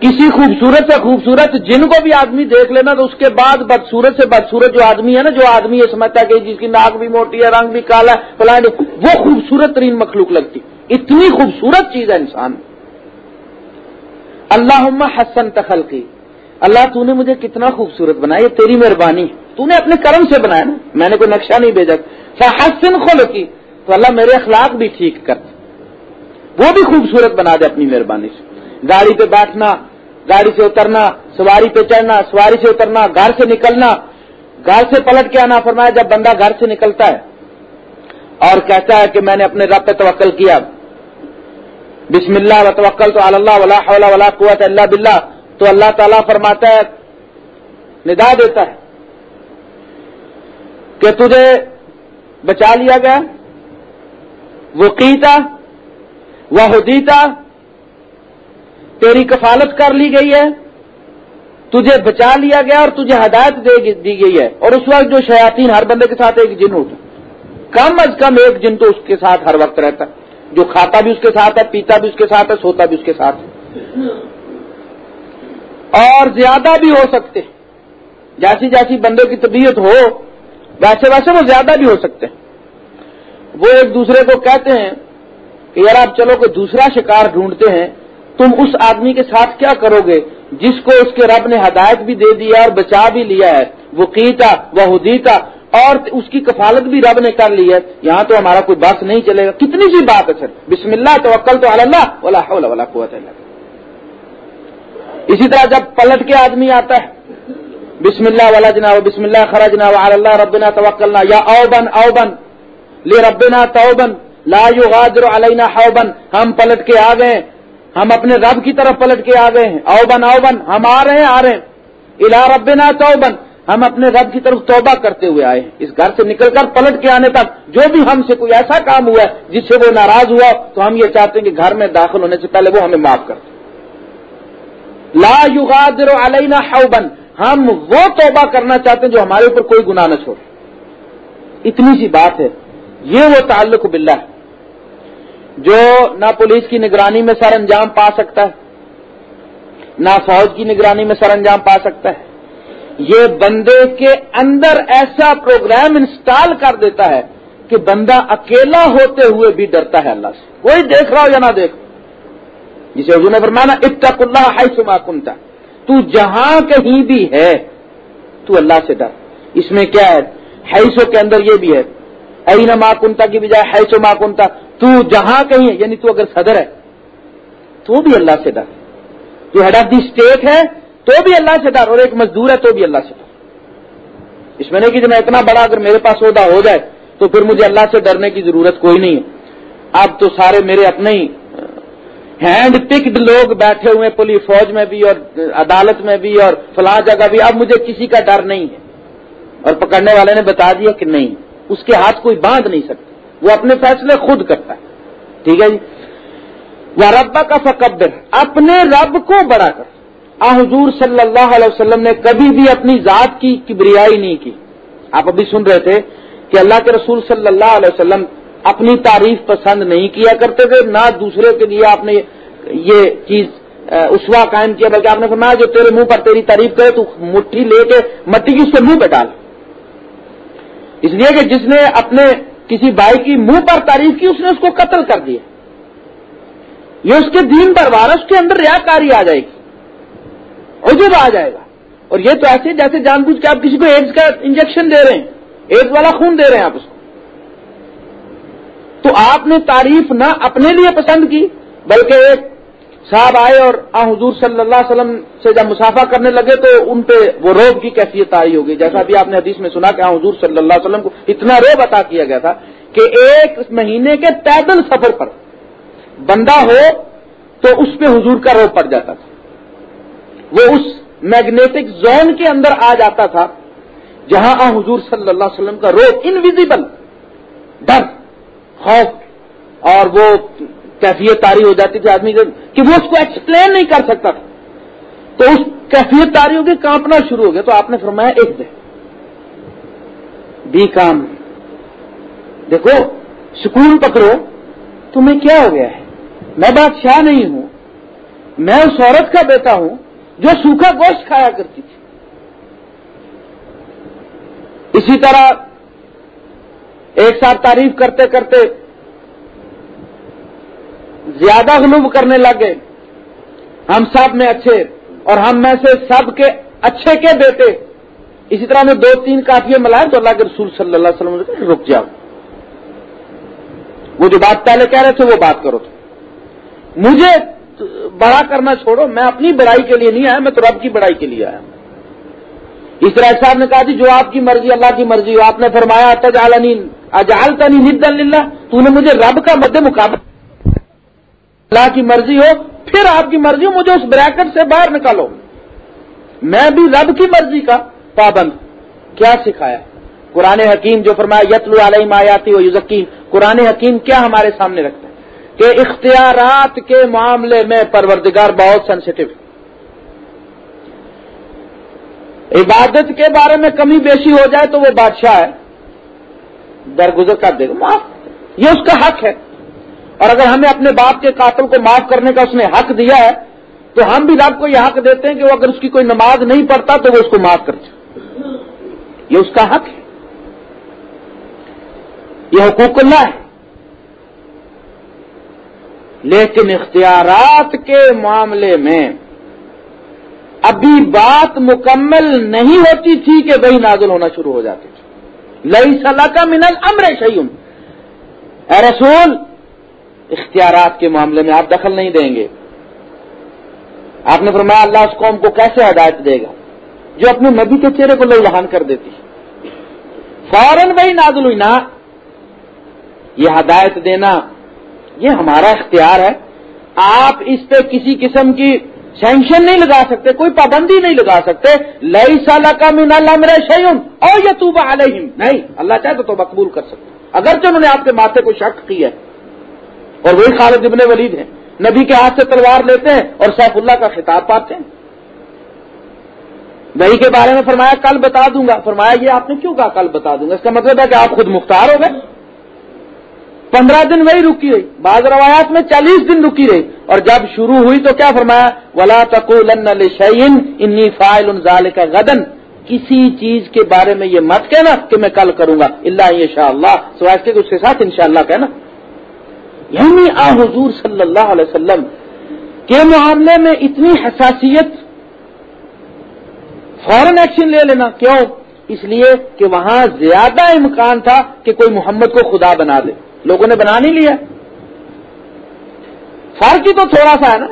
کسی خوبصورت سے خوبصورت جن کو بھی آدمی دیکھ لینا تو اس کے بعد بدسورت سے بدسورت جو آدمی ہے نا، جو آدمی یہ سمجھتا ہے کہ جس کی ناک بھی موٹی ہے، رنگ بھی کالا ہے پلانڈ وہ خوبصورت ترین مخلوق لگتی۔ اتنی خوبصورت چیز ہے انسان۔ اللہ حسن تخل کی اللہ تو نے مجھے کتنا خوبصورت بنایا، یہ تیری مہربانی۔ تو نے اپنے کرم سے بنایا نا۔ میں نے کوئی نقشہ نہیں بھیجا۔ حسن خل کی تو اللہ میرے اخلاق بھی ٹھیک کر وہ بھی خوبصورت بنا دے اپنی مہربانی سے۔ گاڑی پہ بیٹھنا، گاڑی سے اترنا، سواری پہ چڑھنا، سواری سے اترنا، گھر سے نکلنا۔ گھر سے پلٹ کے آنا فرمایا، جب بندہ گھر سے نکلتا ہے۔ اور کہتا ہے کہ میں نے اپنے رب پہ توکل کیا۔ بسم اللہ و توکل تو اللہ، ولا حول ولا قوت اللہ بلّہ تو اللہ تعالیٰ فرماتا ہے، ندا دیتا ہے کہ تجھے بچا لیا گیا۔ وہ قیتا وہ تیری کفالت کر لی گئی ہے، تجھے بچا لیا گیا اور تجھے ہدایت دی گئی ہے۔ اور اس وقت جو شیاطین ہر بندے کے ساتھ ایک جن ہوتا کم از کم ایک جن تو اس کے ساتھ ہر وقت رہتا ہے۔ جو کھاتا بھی اس کے ساتھ ہے، پیتا بھی اس کے ساتھ ہے، سوتا بھی اس کے ساتھ ہے۔ اور زیادہ بھی ہو سکتے جیسی جیسی بندے کی طبیعت ہو، ویسے ویسے وہ زیادہ بھی ہو سکتے ہیں۔ وہ ایک دوسرے کو کہتے ہیں کہ یار آپ چلو کوئی دوسرا شکار ڈھونڈتے ہیں، تم اس آدمی کے ساتھ کیا کرو گے؟ جس کو اس کے رب نے ہدایت بھی دے دیا اور بچا بھی لیا ہے۔ وہ قیتا، وہ حدیتا، اور اس کی کفالت بھی رب نے کر لی ہے۔ یہاں تو ہمارا کوئی بس نہیں چلے گا۔ کتنی سی بات ہے سر۔ بسم اللہ تو عقل تو اللہ، ولا حول ولا قوت اللہ اسی طرح جب پلٹ کے آدمی آتا ہے، بسم اللہ والا جناب، بسم اللہ، خرجنا اللہ، ربنا توکلنا، یا اوبن اوبن لے ربنا توبن لا یغادر علینا حوبن ہم پلٹ کے آ گئے ہم اپنے رب کی طرف پلٹ کے آ گئے ہیں۔ اوبن اوبن ہم آ رہے ہیں، آ رہے ہیں۔ الا ربنا توبن ہم اپنے رب کی طرف توبہ کرتے ہوئے آئے اس گھر سے نکل کر پلٹ کے آنے تک جو بھی ہم سے کوئی ایسا کام ہوا ہے جس سے وہ ناراض ہوا، تو ہم یہ چاہتے ہیں کہ گھر میں داخل ہونے سے پہلے وہ ہمیں معاف کر دیں لا یغادر علینا حوبن ہم وہ توبہ کرنا چاہتے ہیں جو ہمارے اوپر کوئی گناہ نہ چھوڑے۔ اتنی سی بات ہے۔ یہ وہ تعلق باللہ ہے جو نہ پولیس کی نگرانی میں سر انجام پا سکتا ہے، نہ فوج کی نگرانی میں سر انجام پا سکتا ہے۔ یہ بندے کے اندر ایسا پروگرام انسٹال کر دیتا ہے کہ بندہ اکیلا ہوتے ہوئے بھی ڈرتا ہے اللہ سے۔ کوئی دیکھ رہا ہو یا نہ دیکھ۔ جسے حضور نے فرمانا اتق اللہ حیث ما کنتا تو جہاں کہیں بھی ہے، تو اللہ سے ڈر۔ اس میں کیا ہے؟ حیثو کے اندر یہ بھی ہے۔ این ما کنتا کی بجائے حیث ما کنتا؟ تو جہاں کہیں ہے یعنی تو اگر صدر ہے، تو بھی اللہ سے ڈر۔ تو ہیڈ آف دی اسٹیٹ ہے، تو بھی اللہ سے ڈر۔ اور ایک مزدور ہے، تو بھی اللہ سے ڈر۔ اس میں نہیں کہ جی میں اتنا بڑا اگر میرے پاس عہدہ ہو جائے، تو پھر مجھے اللہ سے ڈرنے کی ضرورت کوئی نہیں ہے۔ اب تو سارے میرے اپنے ہی ہینڈ پکڈ لوگ بیٹھے ہوئے پولیس فوج میں بھی اور عدالت میں بھی اور فلاں جگہ بھی۔ اب مجھے کسی کا ڈر نہیں ہے۔ اور پکڑنے والے نے بتا دیا کہ نہیں۔ اس کے ہاتھ کوئی باندھ نہیں سکتا۔ وہ اپنے فیصلے خود کرتا ہے۔ ٹھیک ہے جی؟ وہ ربا کا فکبر اپنے رب کو بڑا کر۔ حضور صلی اللہ علیہ وسلم نے کبھی بھی اپنی ذات کی کبریائی نہیں کی۔ آپ ابھی سن رہے تھے کہ اللہ کے رسول صلی اللہ علیہ وسلم اپنی تعریف پسند نہیں کیا کرتے تھے، نہ دوسرے کے لیے آپ نے یہ چیز اسوا قائم کیا، بلکہ آپ نے فرمایا جو تیرے منہ پر تیری تعریف کرے تو مٹھی لے کے مٹی کی اس سے منہ پہ ڈال۔ اس لیے کہ جس نے اپنے کسی بھائی کی منہ پر تعریف کی، اس نے اس کو قتل کر دیا۔ یہ اس کے دین پر اس کے اندر ریا کاری آ جائے گی۔ عجب آ جائے گا۔ اور یہ تو ایسے، جیسے جان بوجھ کے آپ کسی کو ایڈس کا انجیکشن دے رہے ہیں ایڈس والا خون دے رہے ہیں آپ اس کو۔ تو آپ نے تعریف نہ اپنے لیے پسند کی، بلکہ ایک صاحب آئے اور آ، حضور صلی اللہ علیہ وسلم سے جب مسافہ کرنے لگے تو ان پہ وہ روب کی کیفیت آئی ہوگی۔ جیسا بھی آپ نے حدیث میں سنا کہ آ، حضور صلی اللہ علیہ وسلم کو اتنا روب عطا کیا گیا تھا کہ ایک مہینے کے پیدل سفر پر بندہ ہو تو اس پہ حضور کا روب پڑ جاتا تھا۔ وہ اس میگنیٹک زون کے اندر آ جاتا تھا جہاں آ، حضور صلی اللہ علیہ وسلم کا روپ انویزیبل ڈر، خوف، اور وہ کیفیت تاری ہو جاتی تھی آدمی کہ وہ اس کو ایکسپلین نہیں کر سکتا تھا۔ تو اس کیفیت تاری ہو گئی کانپنا شروع ہو گیا تو آپ نے فرمایا ایک دے بی کام۔ دیکھو، سکون پکڑو، تمہیں کیا ہو گیا ہے؟ میں بادشاہ نہیں ہوں۔ میں اس عورت کا بیٹا ہوں جو سوکھا گوشت کھایا کرتی تھی۔ اسی طرح ایک ساتھ تعریف کرتے کرتے زیادہ غلوب کرنے لگے۔ ہم سب میں اچھے اور ہم میں سے سب کے اچھے کے بیٹے۔ اسی طرح میں دو تین کافی ملائے تو اللہ کے رسول صلی اللہ علیہ وسلم نے رک جاؤ۔ وہ جو بات پہلے کہہ رہے تھے، وہ بات کرو تو مجھے بڑا کرنا چھوڑو، میں اپنی بڑائی کے لیے نہیں آیا، میں تو رب کی بڑائی کے لیے آیا۔ اس طرح صاحب نے کہا جی جو آپ کی مرضی، اللہ کی مرضی ہو۔ آپ نے فرمایا تجالنی اجال تنی ند اللہ تو نے مجھے رب کا مد مقابلہ اللہ کی مرضی ہو، پھر آپ کی مرضی ہو، مجھے اس بریکٹ سے باہر نکالو۔ میں بھی رب کی مرضی کا پابند۔ کیا سکھایا؟ قرآن حکیم جو فرمایا، یتلو علیہ مایاتی و یوزکیم قرآن حکیم کیا ہمارے سامنے رکھتا ہے؟ کہ اختیارات کے معاملے میں پروردگار بہت سینسٹو عبادت کے بارے میں کمی بیشی ہو جائے تو وہ بادشاہ ہے۔ درگزر کر دے گا، معاف۔ یہ اس کا حق ہے۔ اور اگر ہمیں اپنے باپ کے قاتل کو معاف کرنے کا اس نے حق دیا ہے، تو ہم بھی رب کو یہ حق دیتے ہیں کہ وہ اگر اس کی کوئی نماز نہیں پڑھتا تو وہ اس کو معاف کرتے یہ اس کا حق ہے۔ یہ حقوق اللہ ہے۔ لیکن اختیارات کے معاملے میں ابھی بات مکمل نہیں ہوتی تھی کہ وہی نازل ہونا شروع ہو جاتی تھی لئی صلاح کا منل امر شعیم اے رسول اختیارات کے معاملے میں آپ دخل نہیں دیں گے۔ آپ نے فرمایا اللہ اس قوم کو کیسے ہدایت دے گا؟ جو اپنے نبی کے چہرے کو لہان کر دیتی۔ فوراً وہی نازل ہوئی نا، یہ ہدایت دینا، یہ ہمارا اختیار ہے۔ آپ اس پہ کسی قسم کی سینکشن نہیں لگا سکتے، کوئی پابندی نہیں لگا سکتے۔ لئی سالہ کا من اللہ میرے شیون اور یہ تو علیہم نہیں، اللہ چاہے تو تو مقبول کر سکتے اگرچہ انہوں نے آپ کے ماتھے کو شک کی ہے۔ اور وہی خالد ابن ولید ہیں۔ نبی کے ہاتھ سے تلوار لیتے ہیں اور سیف اللہ کا خطاب پاتے ہیں۔ وہی کے بارے میں فرمایا، کل بتا دوں گا۔ فرمایا، یہ آپ نے کیوں کہا کل بتا دوں گا؟ اس کا مطلب ہے کہ آپ خود مختار ہو گئے۔ پندرہ دن وہی رکی رہی۔ بعض روایات میں چالیس دن رکی رہی۔ اور جب شروع ہوئی تو کیا فرمایا؟ ولا تقول شعین انی فائل انزال کا غدن کسی چیز کے بارے میں یہ مت کہنا کہ میں کل کروں گا۔ اللہ یہ شاء اللہ سوائے کے اس کے ساتھ انشاءاللہ کہنا۔ یعنی آ حضور صلی اللہ علیہ وسلم کے معاملے میں اتنی حساسیت، فوراً ایکشن لے لینا، کیوں؟ اس لیے کہ وہاں زیادہ امکان تھا کہ کوئی محمد کو خدا بنا دے۔ لوگوں نے بنا نہیں لیا۔ فرق ہی تو تھوڑا سا ہے نا۔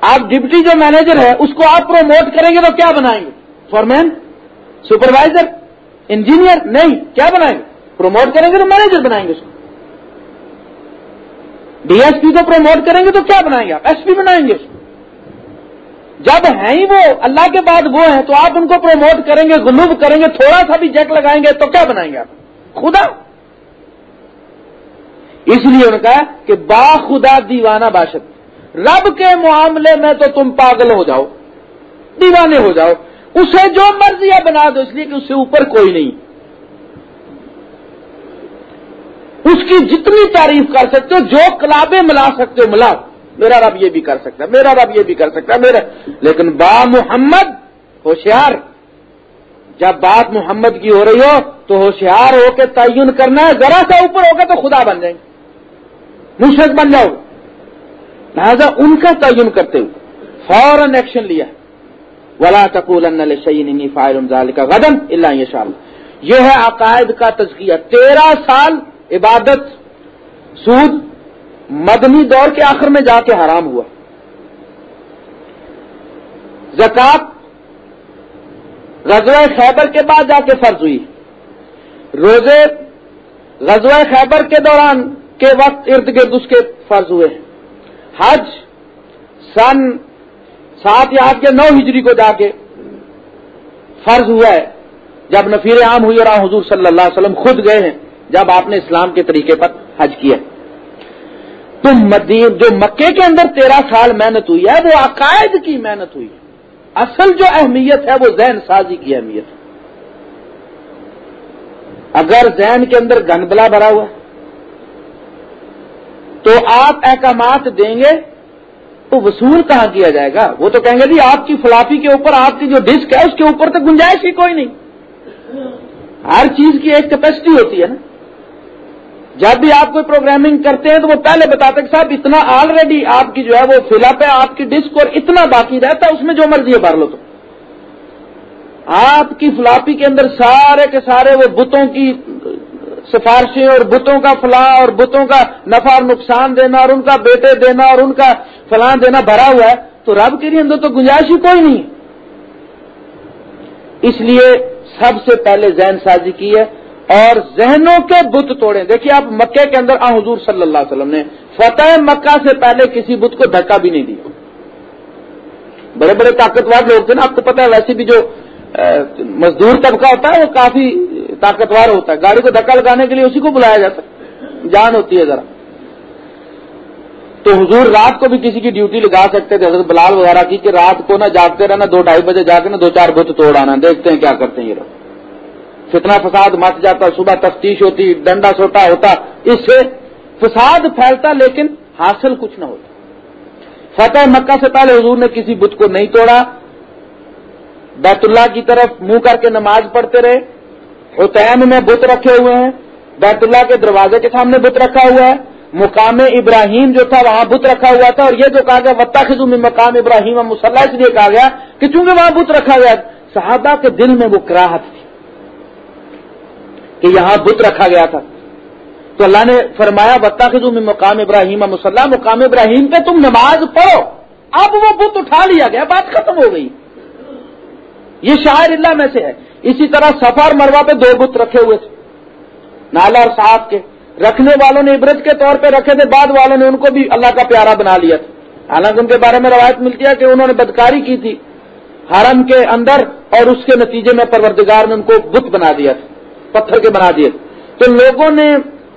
آپ ڈپٹی جو مینیجر ہے، اس کو آپ پروموٹ کریں گے تو کیا بنائیں گے؟ فورمین سپروائزر انجینئر نہیں، کیا بنائیں گے؟ پروموٹ کریں گے تو مینیجر بنائیں گے اس کو۔ ڈی ایس پی کو پروموٹ کریں گے تو کیا بنائیں گے آپ؟ ایس پی بنائیں گے اس کو۔ جب ہیں ہی وہ، اللہ کے بعد وہ ہیں تو آپ ان کو پروموٹ کریں گے، غلوب کریں گے، تھوڑا سا بھی جیک لگائیں گے تو کیا بنائیں گے آپ؟ خدا۔ اس لیے ان کا کہ با خدا دیوانہ باشد۔ رب کے معاملے میں تو تم پاگل ہو جاؤ، دیوانے ہو جاؤ۔ اسے جو مرضی ہے بنا دو، اس لیے کہ اس سے اوپر کوئی نہیں۔ اس کی جتنی تعریف کر سکتے ہو، جو کلابیں ملا سکتے ہو، ملا۔ میرا رب یہ بھی کر سکتا ہے میرا رب یہ بھی کر سکتا ہے میرا۔ لیکن با محمد ہوشیار، جب بات محمد کی ہو رہی ہو، تو ہوشیار ہو کے تعین کرنا ہے، ذرا سا اوپر ہوگا تو خدا بن جائیں۔ گے مشرق بن جاؤ۔ لہذا ان کا تعین کرتے ہوئے فوراً ایکشن لیا۔ ولا تقول فائر کا غدم اللہ شام یہ ہے عقائد کا تزکیہ تیرہ سال عبادت، سود، مدنی دور کے آخر میں جا کے حرام ہوا۔ زکات غزوہ خیبر کے بعد جا کے فرض ہوئی۔ روزے غزوہ خیبر کے دوران کے وقت ارد گرد اس کے فرض ہوئے۔ ہیں حج سن سات یا آٹھ کے نو ہجری کو جا کے فرض ہوا ہے۔ جب نفیر عام ہوئی اور حضور صلی اللہ علیہ وسلم خود گئے ہیں۔ جب آپ نے اسلام کے طریقے پر حج کیا۔ تو مدین جو مکے کے اندر تیرہ سال محنت ہوئی ہے، وہ عقائد کی محنت ہوئی ہے۔ اصل جو اہمیت ہے، وہ ذہن سازی کی اہمیت ہے۔ اگر ذہن کے اندر گنبلا بھرا ہوا ہے، تو آپ احکامات دیں گے، تو وصول کہاں کیا جائے گا؟ وہ تو کہیں گے جی آپ کی فلافی کے اوپر، آپ کی جو ڈسک ہے، اس کے اوپر تو گنجائش ہی کوئی نہیں۔ ہر چیز کی ایک کیپیسٹی ہوتی ہے نا۔ جب بھی آپ کوئی پروگرامنگ کرتے ہیں تو وہ پہلے بتاتے کہ صاحب، اتنا آلریڈی آپ کی جو ہے وہ فل اپ ہے، آپ کی ڈسک اور اتنا باقی رہتا ہے، اس میں جو مرضی ہے بھر لو تو آپ کی فلاپی کے اندر سارے کے سارے وہ بتوں کی سفارشیں اور بتوں کا فلاں اور بتوں کا نفع اور نقصان دینا اور ان کا بیٹے دینا اور ان کا فلاں دینا بھرا ہوا ہے، تو رب کے لیے اندر تو گنجائش ہی کوئی نہیں اس لیے سب سے پہلے ذہن سازی کی ہے اور ذہنوں کے بت توڑے دیکھیے آپ مکے کے اندر، آ، حضور صلی اللہ علیہ وسلم نے فتح مکہ سے پہلے کسی بت کو دھکا بھی نہیں دیا۔ بڑے بڑے طاقتور لوگ تھے نا، آپ کو پتا ہے ویسے بھی جو مزدور طبقہ ہوتا ہے، وہ کافی طاقتور ہوتا ہے۔ گاڑی کو دھکا لگانے کے لیے اسی کو بلایا جاتا ہے۔ جان ہوتی ہے ذرا۔ تو حضور رات کو بھی کسی کی ڈیوٹی لگا سکتے تھے، حضرت بلال وغیرہ کی، کہ رات کو نہ جاگتے رہنا، دو ڈھائی بجے جا کے نا دو چار بت توڑ آنا۔ دیکھتے ہیں کیا کرتے ہیں یہ لوگ۔ فتنا فساد مچ جاتا، صبح تفتیش ہوتی، ڈنڈا سوٹا ہوتا، اس سے فساد پھیلتا لیکن حاصل کچھ نہ ہوتا۔ فتح مکہ سے پہلے حضور نے کسی بت کو نہیں توڑا۔ بیت اللہ کی طرف منہ کر کے نماز پڑھتے رہے۔ حتین میں بت رکھے ہوئے ہیں۔ بیت اللہ کے دروازے کے سامنے بت رکھا ہوا ہے۔ مقام ابراہیم جو تھا، وہاں بت رکھا ہوا تھا۔ اور یہ جو کہا گیا وطا خزو میں مقام ابراہیم مسلح اس لیے کہا گیا کہ چونکہ وہاں بت رکھا گیا، صحابہ کے دل میں وہ کراہت تھی۔ کہ یہاں بت رکھا گیا تھا۔ تو اللہ نے فرمایا وطا خزو میں مقام ابراہیم مسلح مقام ابراہیم پہ تم نماز پڑھو۔ اب وہ بت اٹھا لیا گیا، بات ختم ہو گئی۔ یہ شاعر اللہ میں سے ہے۔ اسی طرح سفر مروا پہ دو بت رکھے ہوئے تھے۔ نالا اور صاحب کے۔ رکھنے والوں نے عبرت کے طور پہ رکھے تھے، بعد والوں نے ان کو بھی اللہ کا پیارا بنا لیا تھا۔ حالانکہ ان کے بارے میں روایت ملتی ہے کہ انہوں نے بدکاری کی تھی۔ حرم کے اندر اور اس کے نتیجے میں پروردگار نے ان کو بت بنا دیا تھا۔ پتھر کے بنا دیے۔ تو لوگوں نے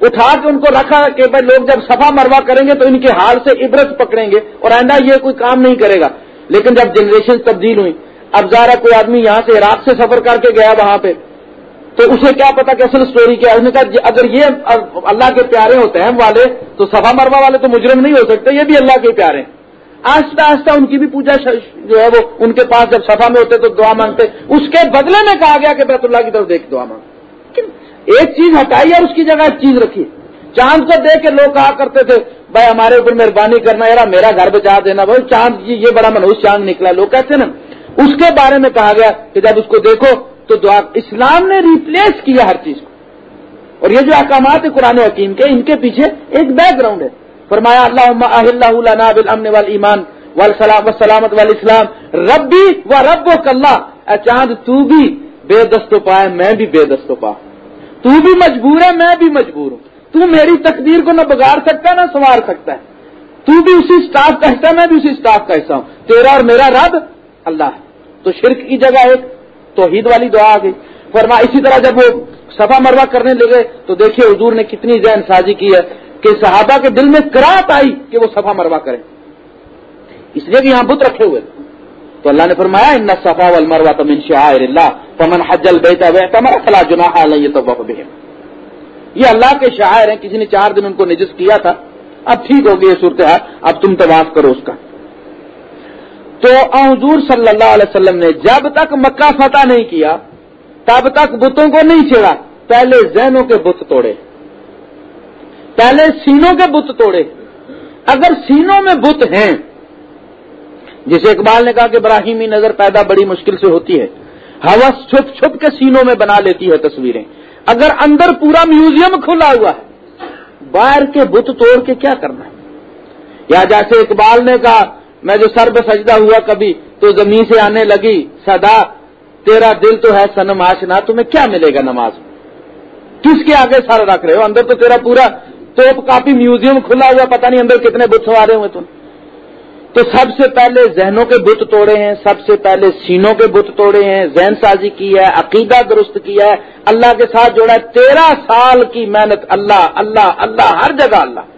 اٹھا کے ان کو رکھا کہ بھائی لوگ جب سفا مروا کریں گے تو ان کے حال سے عبرت پکڑیں گے اور آئندہ یہ کوئی کام نہیں کرے گا۔ لیکن جب جنریشن تبدیل ہوئی، اب ظاہر کوئی آدمی یہاں سے عراق سے سفر کر کے گیا وہاں پہ، تو اسے کیا پتا کہ اصل اسٹوری کیا اس نے کہا جی، اگر یہ اللہ کے پیارے ہوتے ہیں والے، تو سفا مروا والے تو مجرم نہیں ہو سکتے، یہ بھی اللہ کے پیارے ہیں۔ آہستہ آہستہ ان کی بھی پوجا جو ہے وہ ان کے پاس جب سفا میں ہوتے تو دعا مانگتے۔ اس کے بدلے میں کہا گیا کہ بیت اللہ کی طرف دیکھ دعا مانگ۔ ایک چیز ہٹائی اور اس کی جگہ ایک چیز رکھی۔ چاند کو دیکھ کے لوگ کہا کرتے تھے، بھائی ہمارے اوپر مہربانی کرنا یار میرا گھر بچا دینا۔ بھائی چاند جی یہ بڑا منوج چاند نکلا لوگ کہتے نا، اس کے بارے میں کہا گیا کہ جب اس کو دیکھو تو دعا، اسلام نے ریپلیس کیا ہر چیز کو۔ اور یہ جو احکامات قرآن حکیم کے، ان کے پیچھے ایک بیک گراؤنڈ ہے۔ فرمایا اللہ بالامن والایمان والسلام والسلامت والاسلام۔ ربی و رب و کلّہ چاند، تو بھی بے دستو پائے میں بھی بے دستو پا تو بھی مجبور ہے، میں بھی مجبور ہوں۔ تو میری تقدیر کو نہ بگاڑ سکتا ہے، نہ سنوار سکتا ہے۔ تو بھی اسی اسٹاف کا حصہ، میں بھی اسی اسٹاف کا حصہ ہوں۔ تیرا اور میرا رب اللہ ہے۔ تو شرک کی جگہ ایک، توحید والی دعا آ گئی۔ فرما، اسی طرح جب وہ صفا مروا کرنے لگے، تو دیکھیے حضور نے کتنی ذہن سازی کی ہے کہ صحابہ کے دل میں کراط آئی کہ وہ صفا مروا کریں اس لیے کہ یہاں بت رکھے ہوئے۔ تو اللہ نے فرمایا، ان صفا والمروا تو شعائر اللہ فمن حج البیت ویتمر فلا جناح علیہ طواف بهم۔ یہ اللہ کے شاعر ہیں، کسی نے چار دن ان کو نجس کیا تھا، اب ٹھیک ہو گئی صورتحال، اب تم طواف کرو اس کا۔ تو حضور صلی اللہ علیہ وسلم نے جب تک مکہ فتح نہیں کیا، تب تک بتوں کو نہیں چھیڑا، پہلے ذہنوں کے بت توڑے۔ پہلے سینوں کے بت توڑے۔ اگر سینوں میں بت ہیں جسے اقبال نے کہا کہ براہیمی نظر پیدا بڑی مشکل سے ہوتی ہے۔ ہوس چھپ چھپ کے سینوں میں بنا لیتی ہے تصویریں۔ اگر اندر پورا میوزیم کھلا ہوا ہے، باہر کے بت توڑ کے کیا کرنا ہے؟ یا جیسے اقبال نے کہا، میں جو سر پہ سجدہ ہوا کبھی، تو زمین سے آنے لگی سدا تیرا دل تو ہے سنم آشنا، تمہیں کیا ملے گا نماز؟ کس کے آگے سر رکھ رہے ہو؟ اندر تو تیرا پورا توپ کافی میوزیم کھلا ہوا، پتہ نہیں اندر کتنے بت سوارے ہوئے تم۔ تو سب سے پہلے ذہنوں کے بت توڑے ہیں، سب سے پہلے سینوں کے بت توڑے ہیں، ذہن سازی کی ہے، عقیدہ درست کیا ہے، اللہ کے ساتھ جوڑا ہے، تیرہ سال کی محنت، اللہ اللہ اللہ، ہر جگہ اللہ۔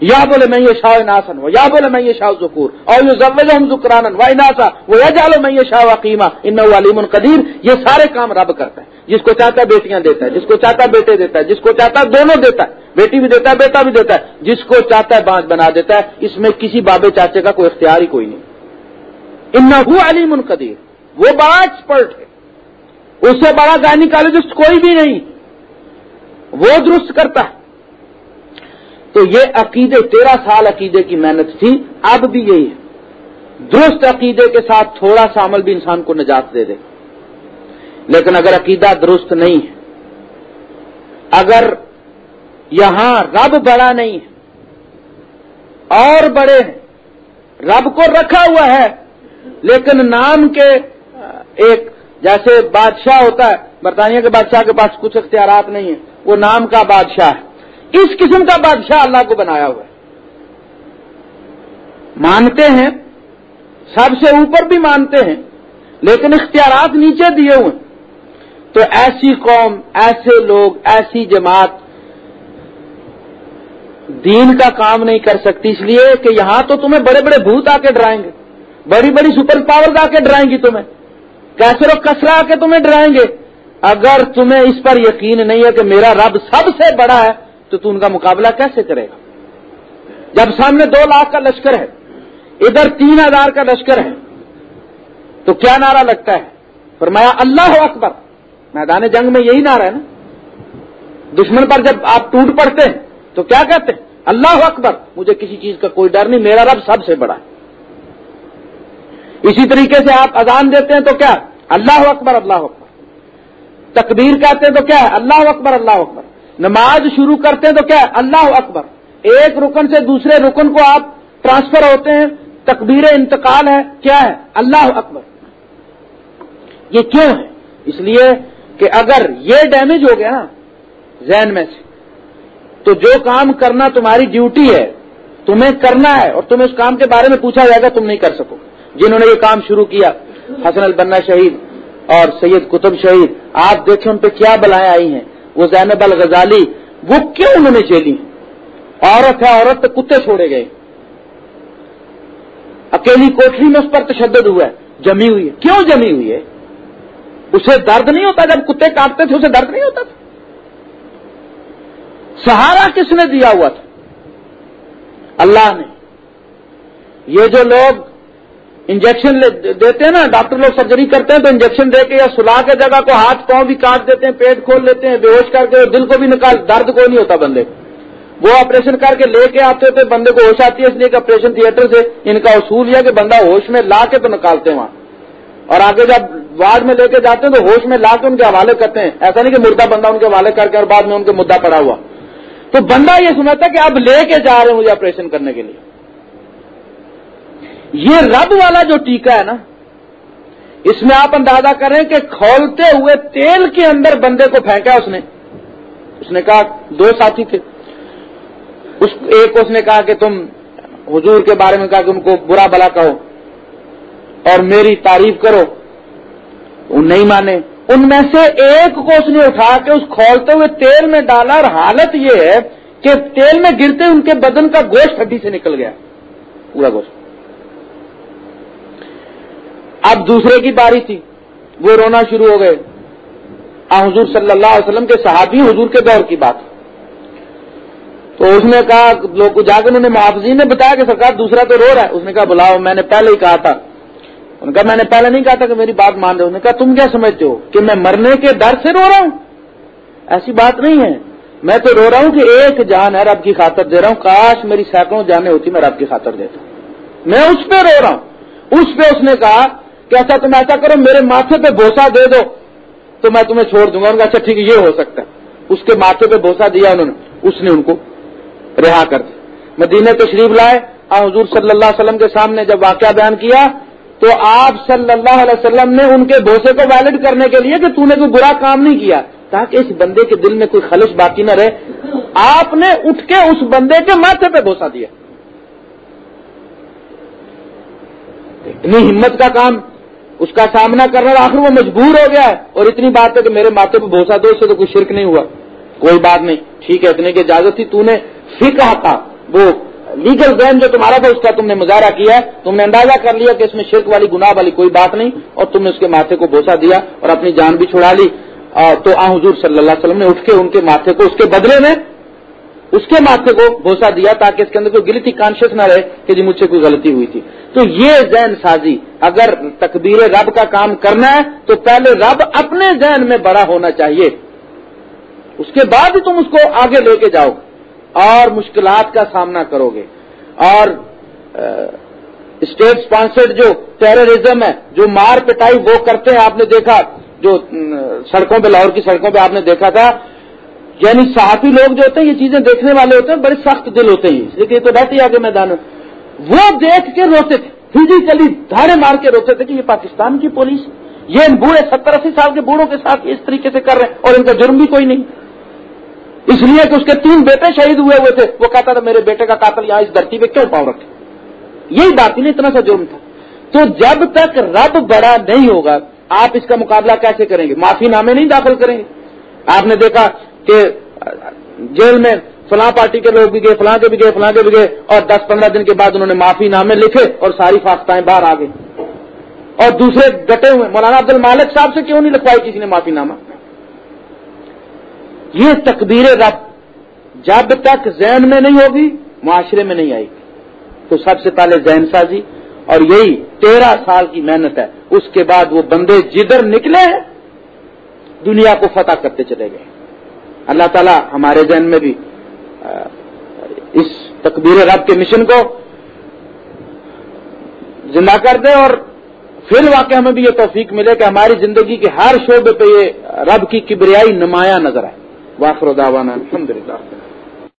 یا بولے میں یہ شاہ ناسن وہ یا بولے میں یہ شاہ ذکور، اور یہ زبل ہم ذکران وائی ناسا وہ یا جالو میں یہ شاہ وقیمہ ان علیم القدیر یہ سارے کام رب کرتا ہے۔ جس کو چاہتا ہے بیٹیاں دیتا ہے، جس کو چاہتا ہے بیٹے دیتا ہے، جس کو چاہتا ہے دونوں دیتا ہے، بیٹی بھی دیتا ہے، بیٹا بھی دیتا ہے، جس کو چاہتا ہے بانچ بنا دیتا ہے، اس میں کسی بابے چاچے کا کوئی اختیار ہی کوئی نہیں۔ ان علیم القدیر وہ بڑا ایکسپرٹ ہے۔ اس سے بڑا گائنیکالوجسٹ کوئی بھی نہیں۔ وہ درست کرتا ہے۔ تو یہ عقیدے تیرہ سال عقیدے کی محنت تھی، اب بھی یہی ہے۔ درست عقیدے کے ساتھ تھوڑا سا عمل بھی انسان کو نجات دے دے۔ لیکن اگر عقیدہ درست نہیں ہے، اگر یہاں رب بڑا نہیں ہے، اور بڑے ہیں، رب کو رکھا ہوا ہے، لیکن نام کے ایک جیسے بادشاہ ہوتا ہے، برطانیہ کے بادشاہ کے پاس کچھ اختیارات نہیں ہیں، وہ نام کا بادشاہ ہے۔ اس قسم کا بادشاہ اللہ کو بنایا ہوا ہے۔ مانتے ہیں، سب سے اوپر بھی مانتے ہیں، لیکن اختیارات نیچے دیے ہوئے۔ تو ایسی قوم، ایسے لوگ، ایسی جماعت دین کا کام نہیں کر سکتی، اس لیے کہ یہاں تو تمہیں بڑے بڑے بھوت آ کے ڈرائیں گے۔ بڑی بڑی سپر پاور آ کے ڈرائیں گی تمہیں۔ کیسے رو کسرا آ کے تمہیں ڈرائیں گے۔ اگر تمہیں اس پر یقین نہیں ہے کہ میرا رب سب سے بڑا ہے تو تم ان کا مقابلہ کیسے کرے گا؟ جب سامنے دو لاکھ کا لشکر ہے، ادھر تین ہزار کا لشکر ہے، تو کیا نعرہ لگتا ہے؟ فرمایا، اللہ اکبر۔ میدان جنگ میں یہی نعرہ ہے نا۔ دشمن پر جب آپ ٹوٹ پڑتے ہیں، تو کیا کہتے ہیں؟ اللہ اکبر۔ مجھے کسی چیز کا کوئی ڈر نہیں، میرا رب سب سے بڑا ہے۔ اسی طریقے سے آپ اذان دیتے ہیں تو کیا؟ اللہ اکبر اللہ اکبر۔ تکبیر کہتے ہیں تو کیا ہے؟ اللہ اکبر اللہ اکبر۔ نماز شروع کرتے ہیں تو کیا ہے؟ اللہ اکبر۔ ایک رکن سے دوسرے رکن کو آپ ٹرانسفر ہوتے ہیں، تکبیر انتقال ہے، کیا ہے؟ اللہ اکبر۔ یہ کیوں ہے؟ اس لیے کہ اگر یہ ڈیمیج ہو گیا نا، ذہن میں سے، تو جو کام کرنا تمہاری ڈیوٹی ہے، تمہیں کرنا ہے، اور تمہیں اس کام کے بارے میں پوچھا جائے گا، تم نہیں کر سکو۔ جنہوں نے یہ کام شروع کیا، حسن البنا شہید اور سید قطب شہید، آپ دیکھیں ان پہ کیا بلائیں آئی ہیں۔ وہ زینب الغزالی، وہ کیوں انہوں نے جیلی؟ عورت ہے، عورت تو کتے چھوڑے گئے۔ اکیلی کوٹری میں اس پر تشدد ہوا ہے جمی ہوئی ہے۔ کیوں جمی ہوئی ہے؟ اسے درد نہیں ہوتا، جب کتے کاٹتے تھے اسے درد نہیں ہوتا تھا۔ سہارا کس نے دیا ہوا تھا؟ اللہ نے۔ یہ جو لوگ انجیکشن دیتے ہیں نا، ڈاکٹر لوگ سرجری کرتے ہیں تو انجیکشن دے کے یا سلا کے جگہ کو ہاتھ پاؤں بھی کاٹ دیتے ہیں، پیٹ کھول لیتے ہیں، بے ہوش کر کے دل کو بھی نکال، درد کوئی نہیں ہوتا بندے۔ وہ آپریشن کر کے لے کے آتے ہوتے بندے کو ہوش آتی ہے، اس لیے کہ آپریشن تھیٹر سے ان کا اصول یہ کہ بندہ ہوش میں لا کے تو نکالتے ہیں وہاں۔ اور آگے جب وارڈ میں لے کے جاتے ہیں تو ہوش میں لا کے ان کے حوالے کرتے ہیں۔ ایسا نہیں کہ مردہ بندہ ان کے حوالے کر کے اور بعد میں ان کے مدعا پڑا ہوا۔ تو بندہ یہ سمجھتا کہ اب لے کے جا رہے ہیں مجھے آپریشن کرنے کے لیے۔ یہ رب والا جو ٹیکا ہے نا، اس میں آپ اندازہ کریں کہ کھولتے ہوئے تیل کے اندر بندے کو پھینکا اس نے۔ اس نے کہا، دو ساتھی تھے۔ اس، ایک اس نے کہا کہ تم حضور کے بارے میں کہا کہ ان کو برا بلا کہو اور میری تعریف کرو۔ وہ نہیں مانے۔ ان میں سے ایک کو اس نے اٹھا کے اس کھولتے ہوئے تیل میں ڈالا اور حالت یہ ہے کہ تیل میں گرتے ان کے بدن کا گوشت ہڈی سے نکل گیا۔ پورا گوشت۔ اب دوسرے کی باری تھی۔ وہ رونا شروع ہو گئے۔ حضور صلی اللہ علیہ وسلم کے صحابی حضور کے دور کی بات۔ تو اس نے کہا، لوگ جا کے انہوں نے محافظین نے بتایا کہ سرکار دوسرا تو رو رہا ہے۔ اس نے کہا، بلاؤ، میں نے پہلے ہی کہا تھا۔ ان کا میں نے پہلے نہیں کہا تھا کہ میری بات مان رہے نے کہا، تم کیا سمجھتے ہو کہ میں مرنے کے ڈر سے رو رہا ہوں؟ ایسی بات نہیں ہے۔ میں تو رو رہا ہوں کہ ایک جان ہے رب کی خاطر دے رہا ہوں۔ کاش میری سینکڑوں جانیں ہوتی، میں رب کی خاطر دیتا۔ ہوں میں اس پہ رو رہا ہوں۔ اس پہ اس نے کہا کہ تم ایسا کرو، میرے ماتھے پہ بوسا دے دو، تو میں تمہیں چھوڑ دوں گا۔ ان کا اچھا ٹھیک ہے یہ ہو سکتا ہے۔ اس کے ماتھے پہ بوسا دیا انہوں نے، اس نے ان کو رہا کر دیا۔ مدینے تشریف لائے۔ حضور صلی اللہ علیہ وسلم کے سامنے جب واقعہ بیان کیا، تو آپ صلی اللہ علیہ وسلم نے ان کے بھوسے کو ویلڈ کرنے کے لیے کہ تو نے کوئی برا کام نہیں کیا، تاکہ اس بندے کے دل میں کوئی خلش باقی نہ رہے۔ آپ نے اٹھ کے اس بندے کے ماتھے پہ بوسا دیا۔ اتنی ہمت کا کام۔ اس کا سامنا کرنا آخر وہ مجبور ہو گیا ہے اور اتنی بات ہے کہ میرے ماتھے پہ بھوسا دو، اس سے تو کوئی شرک نہیں ہوا۔ کوئی بات نہیں۔ ٹھیک ہے اتنے کی اجازت تھی۔ تو نے فکر تھا وہ لیگل ذہن جو تمہارا تھا، اس کا تم نے مظاہرہ کیا ہے۔ تم نے اندازہ کر لیا کہ اس میں شرک والی، گناہ والی کوئی بات نہیں۔ اور تم نے اس کے ماتھے کو بوسا دیا اور اپنی جان بھی چھڑا لی۔ تو آ، حضور صلی اللہ علیہ وسلم نے اٹھ کے ان کے ماتھے کو اس کے بدلے میں اس کے ماتھے کو بوسا دیا تاکہ اس کے اندر کوئی گلتی کانشیس نہ رہے کہ جی مجھ سے کوئی غلطی ہوئی تھی۔ تو یہ ذہن سازی، اگر تکبیر رب کا کام کرنا ہے تو پہلے رب اپنے ذہن میں بڑا ہونا چاہیے۔ اس کے بعد ہی تم اس کو آگے لے کے جاؤ اور مشکلات کا سامنا کرو گے اور اسٹیٹ اسپانسرڈ جو ٹیررزم ہے، جو مار پٹائی وہ کرتے ہیں، آپ نے دیکھا، جو سڑکوں پہ، لاہور کی سڑکوں پہ آپ نے دیکھا تھا یعنی صحافی لوگ جو ہوتے ہیں، یہ چیزیں دیکھنے والے ہوتے ہیں، بڑے سخت دل ہوتے ہیں۔ لیکن یہ تو بیٹھے ہی آگے میدان وہ دیکھ کے روتے تھے۔ فزیکلی دھاڑے مار کے روتے تھے کہ یہ پاکستان کی پولیس یہ ان بوڑھے ستر اسی سال کے بوڑھوں کے ساتھ اس طریقے سے کر رہے ہیں اور ان کا جرم بھی کوئی نہیں۔ اس لیے کہ اس کے تین بیٹے شہید ہوئے ہوئے تھے۔ وہ کہتا تھا، میرے بیٹے کا قاتل یہاں اس دھرتی پہ کیوں پاؤ رکھے؟ یہی بات نہیں اتنا سا جرم تھا۔ تو جب تک رب بڑا نہیں ہوگا، آپ اس کا مقابلہ کیسے کریں گے؟ معافی نامے نہیں داخل کریں گے۔ آپ نے دیکھا کہ جیل میں فلاں پارٹی کے لوگ بھی گئے، فلاں کے بھی گئے، فلاں کے بھی گئے، اور دس پندرہ دن کے بعد انہوں نے معافی نامے لکھے اور ساری فاختائیں باہر آ گئی اور دوسرے ڈٹے ہوئے، مولانا عبد المالک صاحب سے کیوں نہیں لکھوائی کسی نے معافی نامہ؟ یہ تقبیر رب جب تک ذہن میں نہیں ہوگی، معاشرے میں نہیں آئے گی۔ تو سب سے پہلے ذہن سازی، اور یہی تیرہ سال کی محنت ہے۔ اس کے بعد وہ بندے جدھر نکلے، دنیا کو فتح کرتے چلے گئے۔ اللہ تعالیٰ ہمارے ذہن میں بھی اس تقبیر رب کے مشن کو زندہ کر دے اور پھر واقع ہمیں بھی یہ توفیق ملے کہ ہماری زندگی کے ہر شعبے پہ یہ رب کی کبریائی نمایاں نظر آئے۔ واخر داوانا الحمدللہ